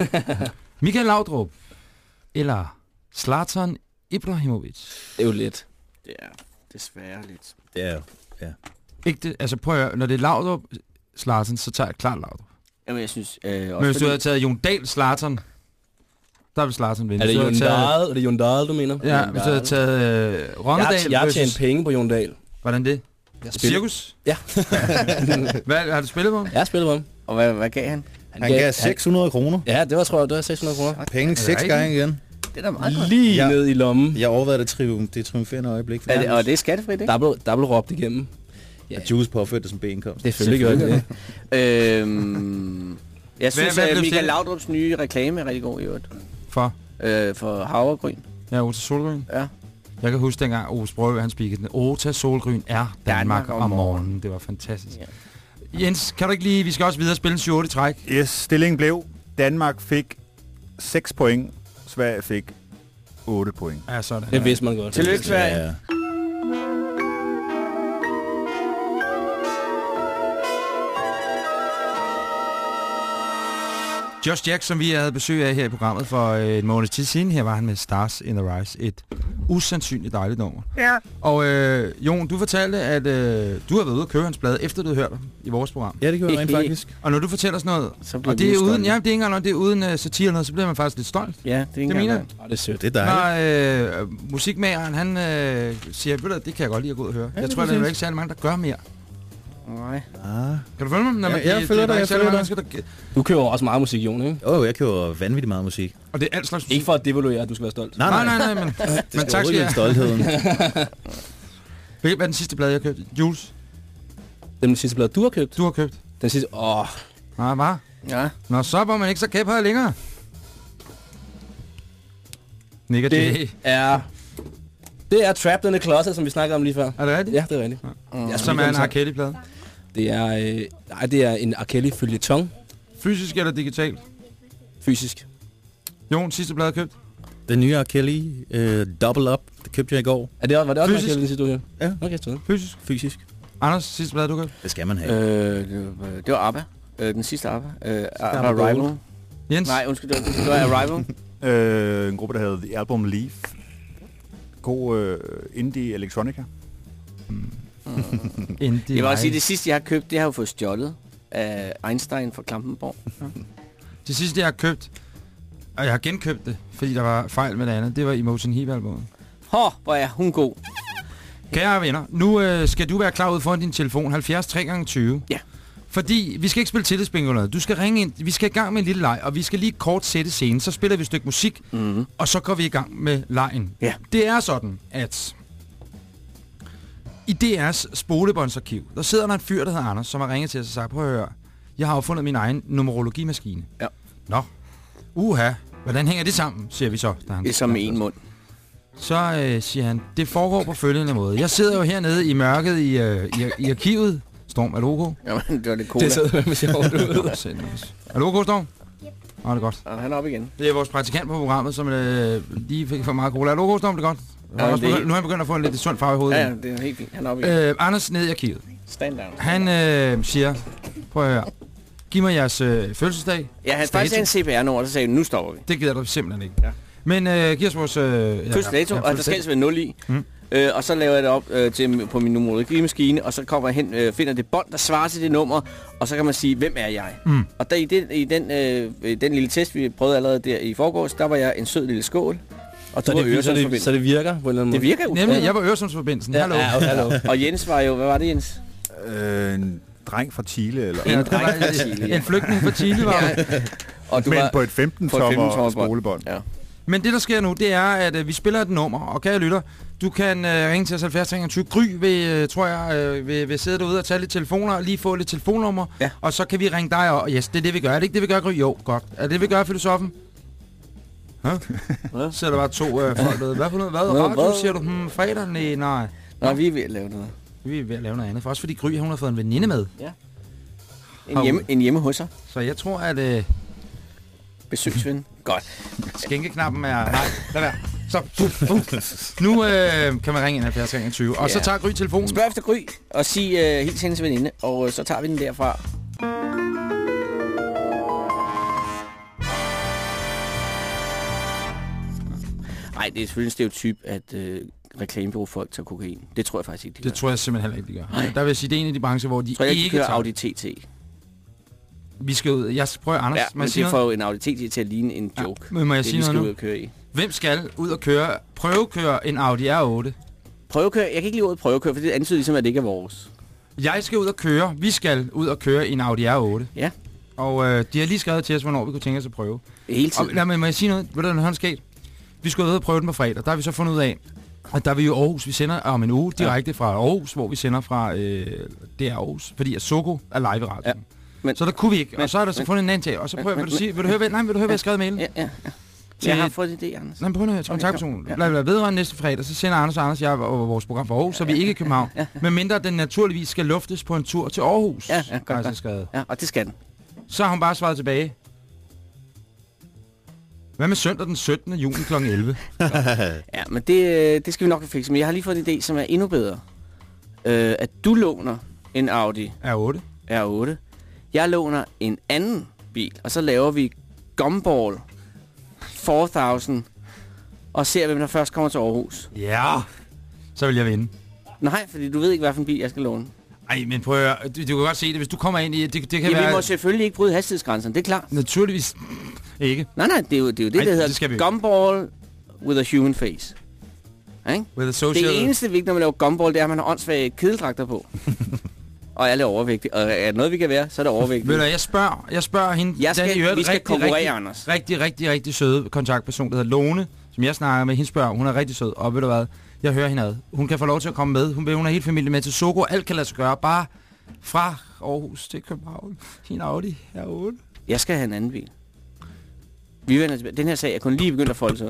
*laughs* Michael Laudrup. Eller Zlatan Ibrahimovic. Det er jo lidt. Det er desværre lidt. Det er ja. Ikke det, altså prøv at høre, når det er Laudrup Zlatan, så tager jeg klart Laudrup. Jamen, jeg synes... Øh, også Men hvis du fordi- havde taget Jon Dahl Zlatan, der vil Zlatan vinde. Er det du Jon Dahl? Er det Jon Dahl, du mener? Ja, hvis du havde taget øh, Jeg Ronnedal har, jeg har tjent versus- penge på Jon Dahl. Hvordan det? Jeg spiller- Cirkus? Ja. *laughs* Hvad, har du spillet på ham? Jeg har spillet på ham. Og hvad, hvad gav han? Han gav 600 kroner. Ja, det var, tror jeg, det var 600 kroner. Penge seks gange igen. Det er da meget godt. Lige Ja. ned i lommen. Jeg overvejede det, trium, det triumferende øjeblik. Er det, og det er skattefrit, ikke? Der blev, der blev råbt igennem. Ja. Juice påførte det som benkomst. Det selvfølgelig gør det. *laughs* Øhm, jeg synes, hvad at Michael? Laudrups nye reklame er rigtig god i øvrigt. For? Øh, for havregryn. Ja, Ota Solgryn. Ja. Jeg kan huske dengang, Ove Sprøve, han spikede den. Ota Solgryn er Danmark, Danmark om om morgenen. morgenen. Det var fantastisk. Ja. Jens, kan du ikke lige... Vi skal også videre spille en 7 i træk. Yes, stillingen blev, Danmark fik 6 point, Sverige fik 8 point. Ja, sådan. Det vidste man godt. Tillykke, Sverige. Ja. Josh Jack, som vi havde besøg af her i programmet for øh, en måned tid siden, her var han med Stars in the Rise. Et usandsynligt dejligt nummer. Ja. Og øh, Jon, du fortalte, at øh, du har været ude og køre hans blad, efter du havde hørt ham i vores program. ja, det gjorde jeg rent *laughs* faktisk. Og når du fortæller sådan noget, Så bliver og det er uden, ja, det er ikke engang, noget, det er uden uh, satire eller noget, så bliver man faktisk lidt stolt. Ja, det er ikke engang jeg. Oh, det er sødt. Det er dejligt. Når øh, musikmageren, han øh, siger, ved du, det kan jeg godt lide at gå ud og høre. Ja, jeg tror, er der er ikke særlig mange, der gør mere. Nej. Ah. Kan du følge mig? Når Ja, jeg det- følger er dig, jeg følger mange mennesker, der... Du køber også meget musik, Jon, ikke? Åh, oh, jeg køber vanvittigt meget musik. Og det er alt slags musik. Ikke for at devaluere, at du skal være stolt. Nej, nej, nej, men, *laughs* men Det tak skal jeg. stoltheden. *laughs* Hvad er den sidste blad, jeg har købt? Jules, Den sidste blad, du har købt. du har købt. Den sidste... Åh, oh, Nej, hvad? Ja. Nå, så var man ikke så kæp her længere. Nick det er... Det er Trapped in the Closet, som vi snakkede om lige før. Er det rigtigt? Ja, det er rigtigt. Jeg Som er en R. Kelly-plade. Det er, øh, nej, det er en R. Kelly følgetong, Fysisk eller digitalt? fysisk. Jon, sidste blad jeg købt. Den nye R. Kelly, uh, Double Up, det købte jeg i går. Er det, var det også Fysisk. R. Kelly, den sidste, du hørte? Ja. Okay, så. Fysisk. Fysisk. Anders, sidste blad du købt. Det skal man have. Øh, det, var, det var ABBA. Øh, den sidste ABBA. Øh, Arrival. Jens. Nej, undskyld, det var, det var Arrival. *laughs* Øh, en gruppe, der hedder The Album Leaf. God øh, indie electronica. *laughs* Indie Jeg vil også sige, det sidste, jeg har købt, det har jeg jo fået stjålet af Einstein fra Klampenborg. Det sidste, jeg har købt, og jeg har genkøbt det, fordi der var fejl med det andet, det var Emotion Heap albumet. Hå, hvor er hun god. Kære venner, nu øh, skal du være klar ud foran din telefon 70 3 gange 20 Ja. Fordi vi skal ikke spille tillidsbingo noget. Du skal ringe ind. Vi skal i gang med en lille leg, og vi skal lige kort sætte scenen. Så spiller vi et stykke musik, Mm-hmm. og så går vi i gang med lejen. Ja. Det er sådan, at i DR's spolebåndsarkiv, der sidder der en fyr, der hedder Anders, som har ringet til os og sagt, prøv at høre, jeg har opfundet min egen numerologimaskine. Ja. Nå, uha, hvordan hænger det sammen, siger vi så. Da han Det er som med en mund. så øh, siger han, det foregår på følgende måde. Jeg sidder jo hernede i mørket i, øh, i, i arkivet. Storm, er du okay? Jamen, det var lidt cola. Det sidder med sjovt *laughs* ud. Er du okay, Storm? Nå, det er godt. Og han er op igen. Det er vores praktikant på programmet, som øh, lige fik for meget cola. Er du okay, Storm? Det er godt. Ja, det er- begyndt, nu er han begyndt at få en lidt sund farve i hovedet. Ja, det er helt fint. Han er op igen. Øh, Anders ned i arkivet. Stand down. Han øh, siger, prøv at høre, giv mig jeres øh, fødselsdag. Ja, han faktisk en CPR-nummer, så sagde han, nu stopper vi. Det gider du simpelthen ikke. Ja. Men øh, giv os vores... Øh, ja, Fødselsdato, ja, og der skal altså være 0 i. Mm. Øh, og så laver jeg det op øh, til, på min numerologimaskine, og så kommer jeg hen, øh, finder det bånd, der svarer til det nummer, og så kan man sige, hvem er jeg? Mm. Og der, i, den, i den, øh, den lille test, vi prøvede allerede der i forgårs, der var jeg en sød lille skål. Og Så det, så, det, så det virker på en eller anden måde? Det virker jo. Nemlig, jeg var Øresundsforbindelsen. Ja, Hallo. ja, okay, hallo. Og Jens var jo, hvad var det Jens? Øh, en dreng fra Chile, eller... Ja, En var dreng fra Chile, ja. en flygtning fra Chile var *laughs* det. Og du Men var på et 15 på et tommer 15-tommer bånd. spolebånd. Ja. Men det, der sker nu, det er, at øh, vi spiller et nummer, og kære lytter, du kan øh, ringe til os 70 23. Gry vil, øh, tror jeg, øh, vil, vil sidde derude og tage lidt telefoner, og lige få lidt telefonnummer, Ja. og så kan vi ringe dig, og yes, det er det, vi gør. Er det ikke det, vi gør, Gry? Jo, godt. Er det det, vi gør, filosofen? Hæ? *laughs* Så er der bare to øh, folk derude. Hvad for noget? Hvad? Hvad? Radio, Hvad? siger du? Hmm, fredag? Nej, nej. Nå, vi er ved at lave noget. Vi er ved at lave noget andet. For også fordi Gry, hun har fået en veninde med. En hjemme, en hjemme hos sig. Så jeg tror, at øh, Besøgsven. Godt. skænkeknappen er... Nej, lad være. Så, uh. Nu øh, kan man ringe ind 70 23, og så Ja. tager Gry telefonen. Spørg efter Gry, og sig uh, helt hendes veninde, og uh, så tager vi den derfra. Nej, det er selvfølgelig en stereotyp, at øh, reklamebureaufolk tager kokain. Det tror jeg faktisk ikke, de Det gør. tror jeg simpelthen heller ikke, de gør. Nej. Der vil jeg sige, det er en af de brancher, hvor de Jeg tror ikke, de ikke kører tager Audi. TT. Vi skal ud. Jeg prøver, Anders, Ja, men det noget? får jo en Audi TT til at ligne en joke. Men må jeg det, sige vi skal noget ud nu? og køre i. Hvem skal ud og køre, prøvekøre en Audi R8? Prøvekøre. Jeg kan ikke lide ordet prøvekøre, for det antyder ligesom, at det ikke er vores. Jeg skal ud og køre. Vi skal ud og køre en Audi R8. Ja. Og øh, de har lige skrevet til os, hvornår vi kunne tænke os at prøve. Hele Og, tiden. lad mig, må jeg sige noget? Ved du, hvad sket? Vi skulle ud og prøve den på fredag. Der har vi så fundet ud af, at der er vi jo i Aarhus. Vi sender om en uge direkte fra Aarhus, hvor vi sender fra øh, det er Aarhus. Fordi at Soko er live i radioen. Ja. Men- så der kunne vi ikke. men- og så er der så men- fundet en anden tag. Og så prøver, men- vil du sige, vil du høre, hvad, nej, vil du høre, hvad jeg skrev mailen? Ja, ja, ja. Til- Jeg har fået idé, Anders. Nej, prøv at høre, til Okay, kontaktpersonen. ja. Lad vedrørende næste fredag, så sender Anders og Anders og jeg og vores program for Aarhus, så vi ikke i København. Men mindre den naturligvis skal luftes på en tur til Aarhus. Ja, ja, godt, jeg godt. skrevet. Ja, og det skal den. Så har hun bare svaret tilbage. Hvad med søndag den 17. juni kl. 11? *laughs* Ja, men det, øh, det skal vi nok have fikset. Men jeg har lige fået en idé, som er endnu bedre. Øh, at du låner en Audi R8. R8. Jeg låner en anden bil, og så laver vi Gumball 4000 og ser, hvem der først kommer til Aarhus. Ja. Så vil jeg vinde. Nej, fordi du ved ikke, hvilken bil jeg skal låne. Ej, men prøv at høre. Du, du kan godt se det, hvis du kommer ind i... Det, det kan Ja, være... vi må selvfølgelig ikke bryde hastighedsgrænserne, det er klart. Naturligvis ikke. Nej, nej, det er jo det, er jo det Ej, der det hedder ikke. Gumball with a human face. Ikke? With a social... Det eneste vigtige, når man laver gumball, det er, at man har åndssvage kedeldragter på. *laughs* og er lidt overvægtig. Og er noget, vi kan være, så er det overvægtig. Ved du, jeg spørger, jeg spørger hende, Jeg skal- den vi skal rigtig, konkurrere, rigtig, Anders. rigtig, rigtig, rigtig søde kontaktperson, der hedder Lone, som jeg snakker med. Hende spørger, hun er rigtig sød, og ved du hvad, jeg hører hende ad. Hun kan få lov til at komme med. Hun vil, hun er helt familie med til Soko. Alt kan lade sig gøre, bare fra Aarhus til København. Sin Audi R8. Jeg skal have en anden bil. Vi vender tilbage. Den her sag er kun lige begyndt at folde sig.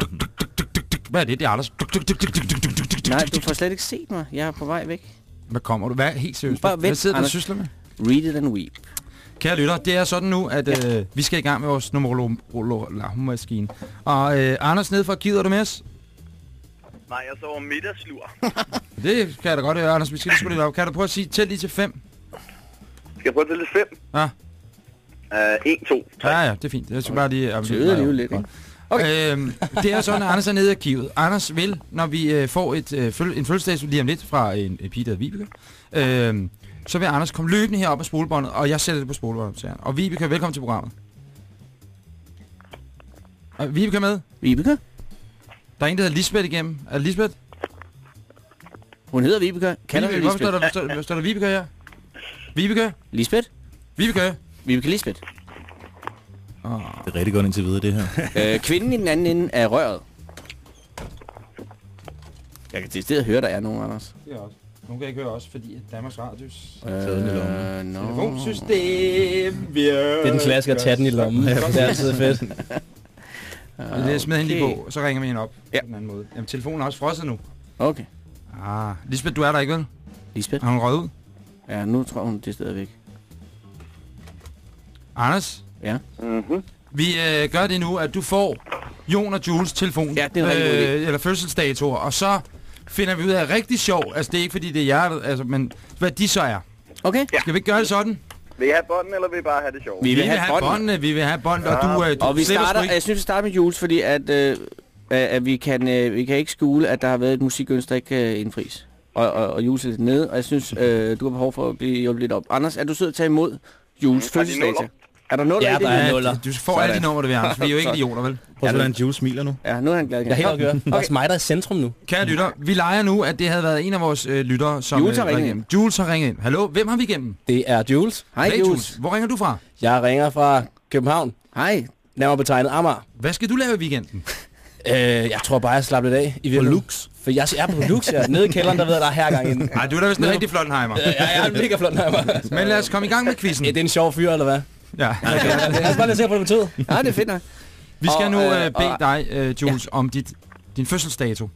Hvad er det, det er Anders? Nej, du får slet ikke set mig. Jeg er på vej væk. Hvad kommer du? Hvad er helt seriøst? Bare Hvad vent, sidder du og sysler med? Read it and weep. Kære lytter, det er sådan nu, at ja. øh, vi skal i gang med vores numerologi-maskine. Og øh, Anders nede fra Gider, er du med os? Nej, jeg sover middagslur. *laughs* Det kan jeg da godt høre, Anders. Vi skal lige sgu lidt op. Kan du prøve at sige til lige til fem? Skal jeg prøve til lidt fem? Ja. Uh, 1, 2, 3. Ja, ja, det er fint. Jeg skal bare lige... Det øger alligevel lidt, ikke? Okay. Øhm, det er sådan, at Anders er nede i arkivet. Anders vil, når vi øh, får et, øh, føl- en fødselsdag lige om lidt fra en, en pige, der Vibeke, øh, så vil Anders komme løbende herop på spolebåndet, og jeg sætter det på spolebåndet til. Og Vibeke, velkommen til programmet. Og Vibeke er med. Vibeke? Der er en, der hedder Lisbeth igennem. Er det Lisbeth? Hun hedder Vibeke. Kan Vibeke, hvorfor står der, står, der, står der Vibeke her? Vibeke? Lisbeth? Vibeke? Vibeke Lisbeth. Oh. Det er rigtig godt indtil videre, det her. *laughs* øh, kvinden i den anden ende er røret. Jeg kan til stedet høre, der er nogen, Anders. Det er også. Nogen kan ikke høre også, fordi at Danmarks Radios Øh, no. telefonsystem virker. Det er den klassiker, tag den i lommen. det er altid fedt. *laughs* Og det smider hende lige Okay. på, og så ringer vi hende op Ja. på den anden måde. Jamen, telefonen er også frosset nu. Okay. Ah, Lisbeth, du er der ikke, vel? Lisbeth? Har hun røget ud? Ja, nu tror hun, det er stadigvæk. Anders, Ja. Mm-hmm. vi øh, gør det nu, at du får Jon og Jules telefon. Ja, det er idé. Eller fødselsdatoer, og så finder vi ud af rigtig sjov. Altså, det er ikke fordi, det er jer, der- altså, men hvad de så er. Okay. Ja. Skal vi ikke gøre det sådan? Vil I have bånden, eller vil I bare have det sjovt? Vi Vi vil vil have have båndene. vi vil have bånd, og du, øh, du Og vi starter, ikke. jeg synes, vi starter med Jules, fordi at øh, at, vi, kan, øh, vi kan ikke skule, at der har været et musikønske, der ikke kan indfries. Og, og, og Jules er lidt nede, og jeg synes, øh, du har behov for at blive hjulpet lidt op. Anders, er du sød at tage imod Jules Mm, fødselsdato? Nuller? Er der nul Ja, i det? der er nuller. Du får alle de numre, du vil, Anders. Vi er jo ikke *laughs* idioter, vel? Prøv at hvordan Jules smiler nu. Ja, nu er han glad igen. Jeg er helt afgørende. Det er også mig, der er i centrum nu. Kære lytter, vi leger nu, at det havde været en af vores øh, lyttere, som Jules har øh, ringet igennem. Jules har ringet ind. Hallo, hvem har vi igennem? Det er Jules. Hej, Hey, Jules. Hvor ringer du fra? Jeg ringer fra København. Hej. Nærmere betegnet Amager. Hvad skal du lave i weekenden? Øh, jeg tror bare, jeg slapper lidt af i virkeligheden. Lux. For jeg er på Lux, ja. Nede i kælderen, der ved jeg, der er hergang inden. Nej, du er da vist en rigtig flot heimer. Ja, jeg er en mega flot. Men lad os komme i gang med quizzen. Ja, det er en sjov fyr, eller hvad? Ja. *laughs* Jeg skal bare lige se, hvad det betyder. Ja, det er fedt nok. Vi skal Og, nu øh, øh, bede og- dig, øh, Jules, om dit, din fødselsdato.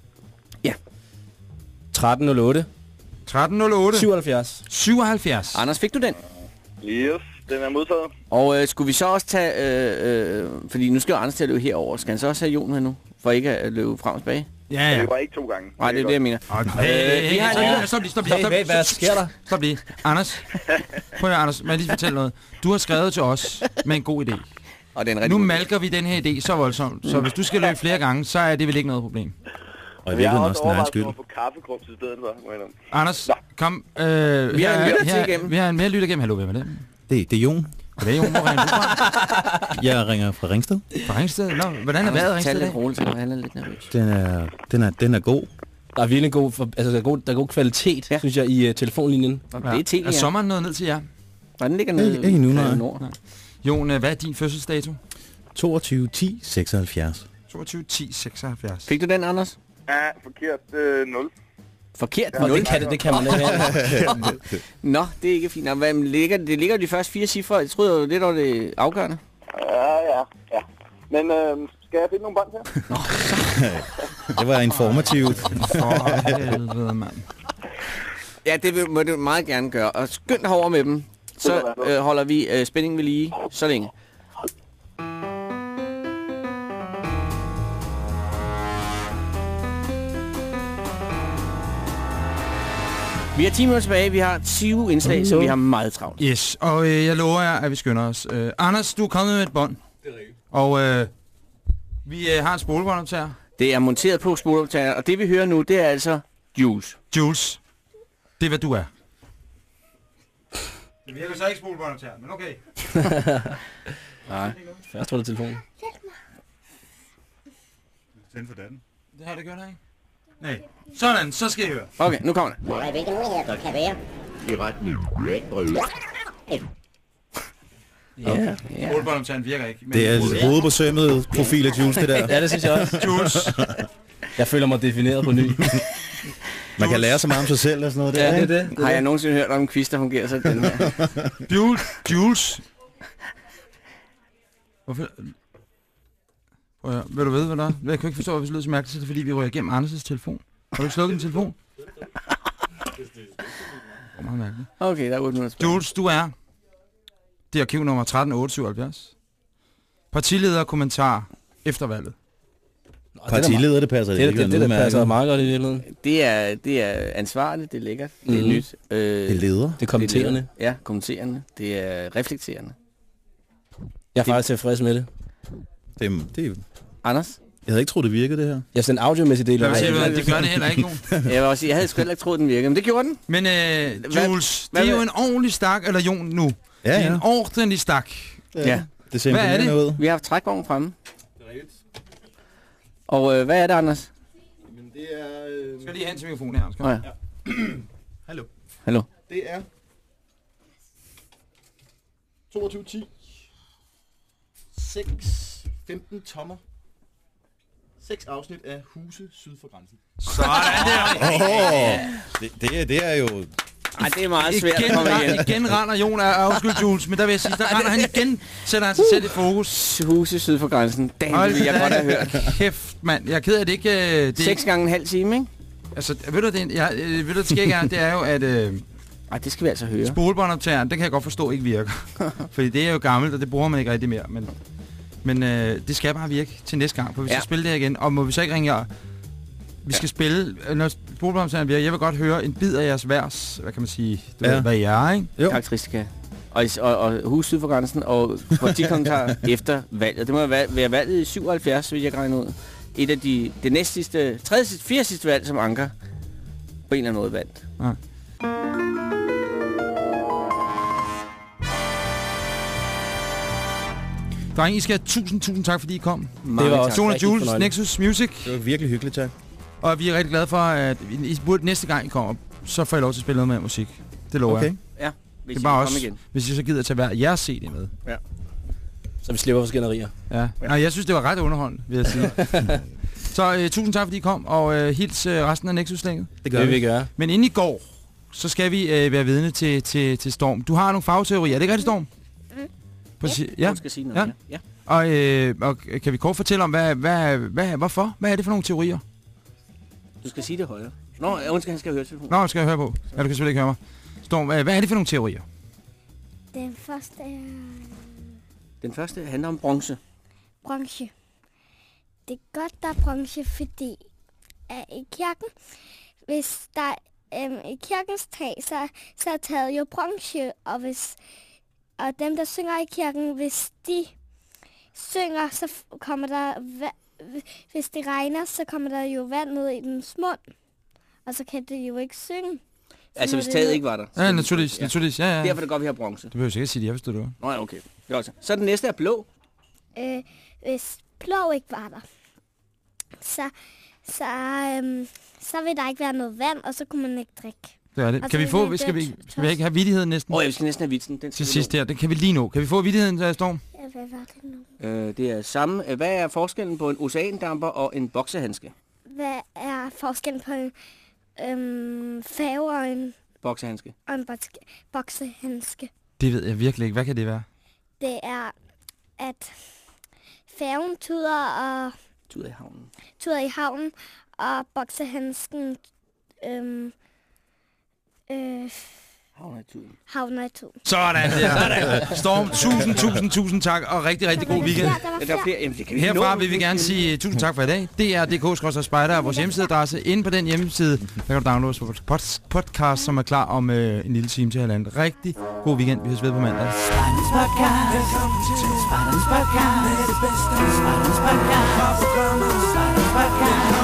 13.08. 13.08. 77. 77. Anders, fik du den? Yes, den er modtaget. Og øh, skulle vi så også tage... Øh, øh, fordi nu skal jo Anders til at løbe herover. Skal han så også have Jon med nu? For ikke at løbe frem og tilbage? Ja, ja. Det var ikke to gange. Nej, det er det, jeg mener. Vi har en stop lige, stop lige. Hey, hvad sker der? Stop lige. Anders, *laughs* prøv at Anders, må jeg lige fortælle noget. Du har skrevet til os med en god idé. Og det er en rigtig Nu malker vi den her idé så voldsomt, så hvis du skal løbe flere gange, så er det vel ikke noget problem. Og i Jeg har virkeligheden også også den egen skyld. at få kaffegrums i stedet for. jeg. Anders, kom. Øh, Vi har en her- til her- igennem. Vi har en mere lytter igennem. Hallo, hvem er det? Det, det er Jon. Goddag, Jon. Hvor ringer du fra? *laughs* Jeg ringer fra Ringsted. Fra Ringsted? Nå, hvordan er vejret tag Ringsted i lidt roligt, så han er lidt nervøs. Den er, den er, den er god. Der er virkelig god, for, altså, der er god, der er god kvalitet, Ja. ja. synes jeg, i uh, telefonlinjen. Og det er Telia. Er sommeren nået ned til jer? Den ligger nede Ikke- ikke nu, nej. i nord. Jon, øh, hvad er din fødselsdato? 22, 10, 76. 22 10 76. Fik du den, Anders? Ja, forkert øh, 0. Forkert Nå, nul. det kan, det, det kan man ikke. *laughs* Nå, det er ikke fint. Nå, Hvad ligger, det ligger de første fire cifre. Jeg troede jo lidt over det afgørende. Ja, ja, ja. Men øh, skal jeg finde nogle bånd her? *laughs* Det var informativt. For helvede, mand. Ja, det vil, må du meget gerne gøre. Og skynd dig over med dem. Så øh, holder vi øh, spændingen ved lige så længe. Vi har 10 minutter tilbage, vi har 20 indslag, så vi har meget travlt. Yes, og øh, jeg lover jer, at vi skynder os. Øh, Anders, du er kommet med et bånd. Det er rigtigt. Og øh, vi øh, har en spolebåndoptager. Det er monteret på spoleoptager, og det vi hører nu, det er altså Jules. Jules, det er hvad du er. Det virker så ikke spolebåndoptager, men okay. *laughs* Nej, først var det telefonen. Tænd for den. Det har det gjort, ikke? Nej. Sådan, så skal I høre. Okay, nu kommer det. Hvilke muligheder der kan være. I retning. Ja. Ja. Spolebåndoptageren virker ikke. Men Det er hovedet på sømmet profil af Jules, det der. ja, det synes jeg også. Jules, Jeg føler mig defineret på ny. *laughs* Man kan lære så meget om sig selv og sådan noget der. Ja, det er ikke? det. det, Har jeg nogensinde hørt om en quiz, der fungerer så den her? Jules, Jules. Hvorfor? Prøv at høre. Vil du vide, hvad der er? Jeg kan ikke forstå, at vi lyder så mærkeligt, så er det fordi, vi rører igennem Anders' telefon. Har du ikke slukket din telefon? Det er meget mærkeligt. Okay, der er 8 minutter. Jules, du er det er arkiv nummer 13877. Partileder kommentar efter valget. Nå, det er Partileder, det passer Det, ikke. det, det, det, det passer meget godt i virkeligheden. Det er, det er ansvarligt, det er lækkert, det er Mhm. nyt. Øh, Det er leder. Det er kommenterende. Ja, kommenterende. Det er reflekterende. Jeg er faktisk tilfreds med det. Det, er- det, Anders? jeg havde ikke troet, det virkede, det her. Jeg synes, den audiomæssige del Hvad er du? rigtig- Det gør det heller ikke, Jon. *laughs* Jeg vil også sige, jeg havde sgu heller ikke troet, den virkede, men det gjorde den. Men øh, Hvad- Jules, hvad det er jo med- en ordentlig stak, eller Jon nu. Ja, Det er ja. en ordentlig stak. Ja. Det ser Hvad er det? ud. Vi har haft trækvognen fremme. Og øh, hvad er det, Anders? Det er... Øh... Skal lige hen til mikrofonen her. Skal. Oh, ja. *clears throat* Hallo. Hallo. Det er 2210 6 15 tommer 6 afsnit af Huse syd for grænsen. Sådan der. Oh, det, det, er, det er jo... Ej, det er meget svært at Igen, komme igen. igen. render Jon af undskyld Jules, men der vil jeg sige, der render han igen, sætter han sig selv i fokus. Huse syd for grænsen. Damn, det vil jeg godt have hørt. Kæft, mand. Jeg er ked af, at det ikke... øh, Det, Seks gange en halv time, ikke? Altså, ved du, det, jeg, øh, ved du, det sker ikke er, det er jo, at øh, Ej, det skal vi altså høre. spolebåndoptageren, det kan jeg godt forstå ikke virker. *laughs* Fordi det er jo gammelt, og det bruger man ikke rigtig mere. Men, men øh, det skal bare virke til næste gang, for vi skal Ja. ja. spille det her igen. Og må vi så ikke ringe jer? Vi skal spille, øh, når spolebåndoptageren virker, jeg vil godt høre en bid af jeres vers, hvad kan man sige, du Ja. ja. ved, hvad I er, ikke? Jo. Karakteristika. Og, og, og hus syd for grænsen, og politikommentarer *laughs* efter valget. Det må være, valget i 77, så vidt jeg regne ud. et af de, det næst sidste, tredje sidste, fjerde sidste valg, som Anker på en eller anden måde vandt. Ja. Drenge, I skal have tusind, tusind tak, fordi I kom. Mange Det var også Jonas rigtig Jules. Nexus Music. Det var virkelig hyggeligt, tak. Og vi er rigtig glade for, at I burde næste gang I kommer, så får I lov til at spille noget mere musik. Det lover Okay. jeg. Ja, det hvis er I bare vil også, komme igen. hvis I så gider at tage hver jeres CD med. Ja. Så vi slipper for skænderier. Ja. Nej, jeg synes, det var ret underholdende, vil jeg sige. *laughs* så uh, tusind tak, fordi I kom, og uh, hils uh, resten af Nexus-længet. Det gør Det vi. vil vi gøre. Men inden I går, så skal vi uh, være vidne til, til, til Storm. Du har nogle fagteorier, er det ikke rigtigt, Storm? Præcis. Ja, hun skal sige noget, ja. Og, øh, og kan vi kort fortælle om, hvad, hvad, hvad, hvorfor? Hvad er det for nogle teorier? Du skal sige det højere. Nå, ja, undskyld, han skal høre telefonen. Nå, skal jeg høre på. Ja, du kan selvfølgelig ikke høre mig. Storm, hvad, hvad er det for nogle teorier? Den første er Den første handler om bronze. bronze. Det er godt, der er bronze, fordi at i kirken, hvis der øhm, i kirkens tag, så, så er taget jo bronze, og hvis og dem, der synger i kirken, hvis de synger, så kommer der, hvis det regner, så kommer der jo vand ned i den mund, og så kan det jo ikke synge. Så Altså, hvis det taget ikke var der. Ja, naturligvis, naturligvis, ja, ja. Derfor er det godt, vi har bronze. Du behøver sikkert sige det, jeg forstår det. Nå ja, okay. Det er også. Så den næste er blå. øh, hvis blå ikke var der, så, så, øhm, så vil der ikke være noget vand, og så kunne man ikke drikke. Det er det. Og Kan vi få, skal vi, skal vi ikke have vittigheden næsten? Åh, oh, jeg skal næsten have vitsen. Den skal Til sidst her, det kan vi lige nå. Kan vi få vittigheden, der Storm? Ja, hvad var det nu? Øh, det er samme. Øh, Hvad er forskellen på en oceandamper og en boksehandske? Hvad er forskellen på en øhm, fave og en, Boksehandske. og en boks- boksehandske? Det ved jeg virkelig ikke. Hvad kan det være? Det er, at færgen tuder, og, Tuder i havnen. tuder i havnen, og boksehandsken øhm, øh, Havner i tuden. havner i tuden. Sådan der. Storm, tusind, tusind, tusind tak, og rigtig, rigtig god weekend. Der var Ja, der er flere. Jamen, det kan vi Herfra vil vi gerne sige tusind tak for i dag. Det er dk spejder er vores hjemmesideadresse. Inde på den hjemmeside, der kan du downloade vores pod- podcast, som er klar om øh, en lille time til halvandet. Rigtig god weekend. Vi ses ved på mandag. Spartans Podcast. Velkommen til Spartans Podcast. Spartans Podcast. Fra programmet Spartans Podcast.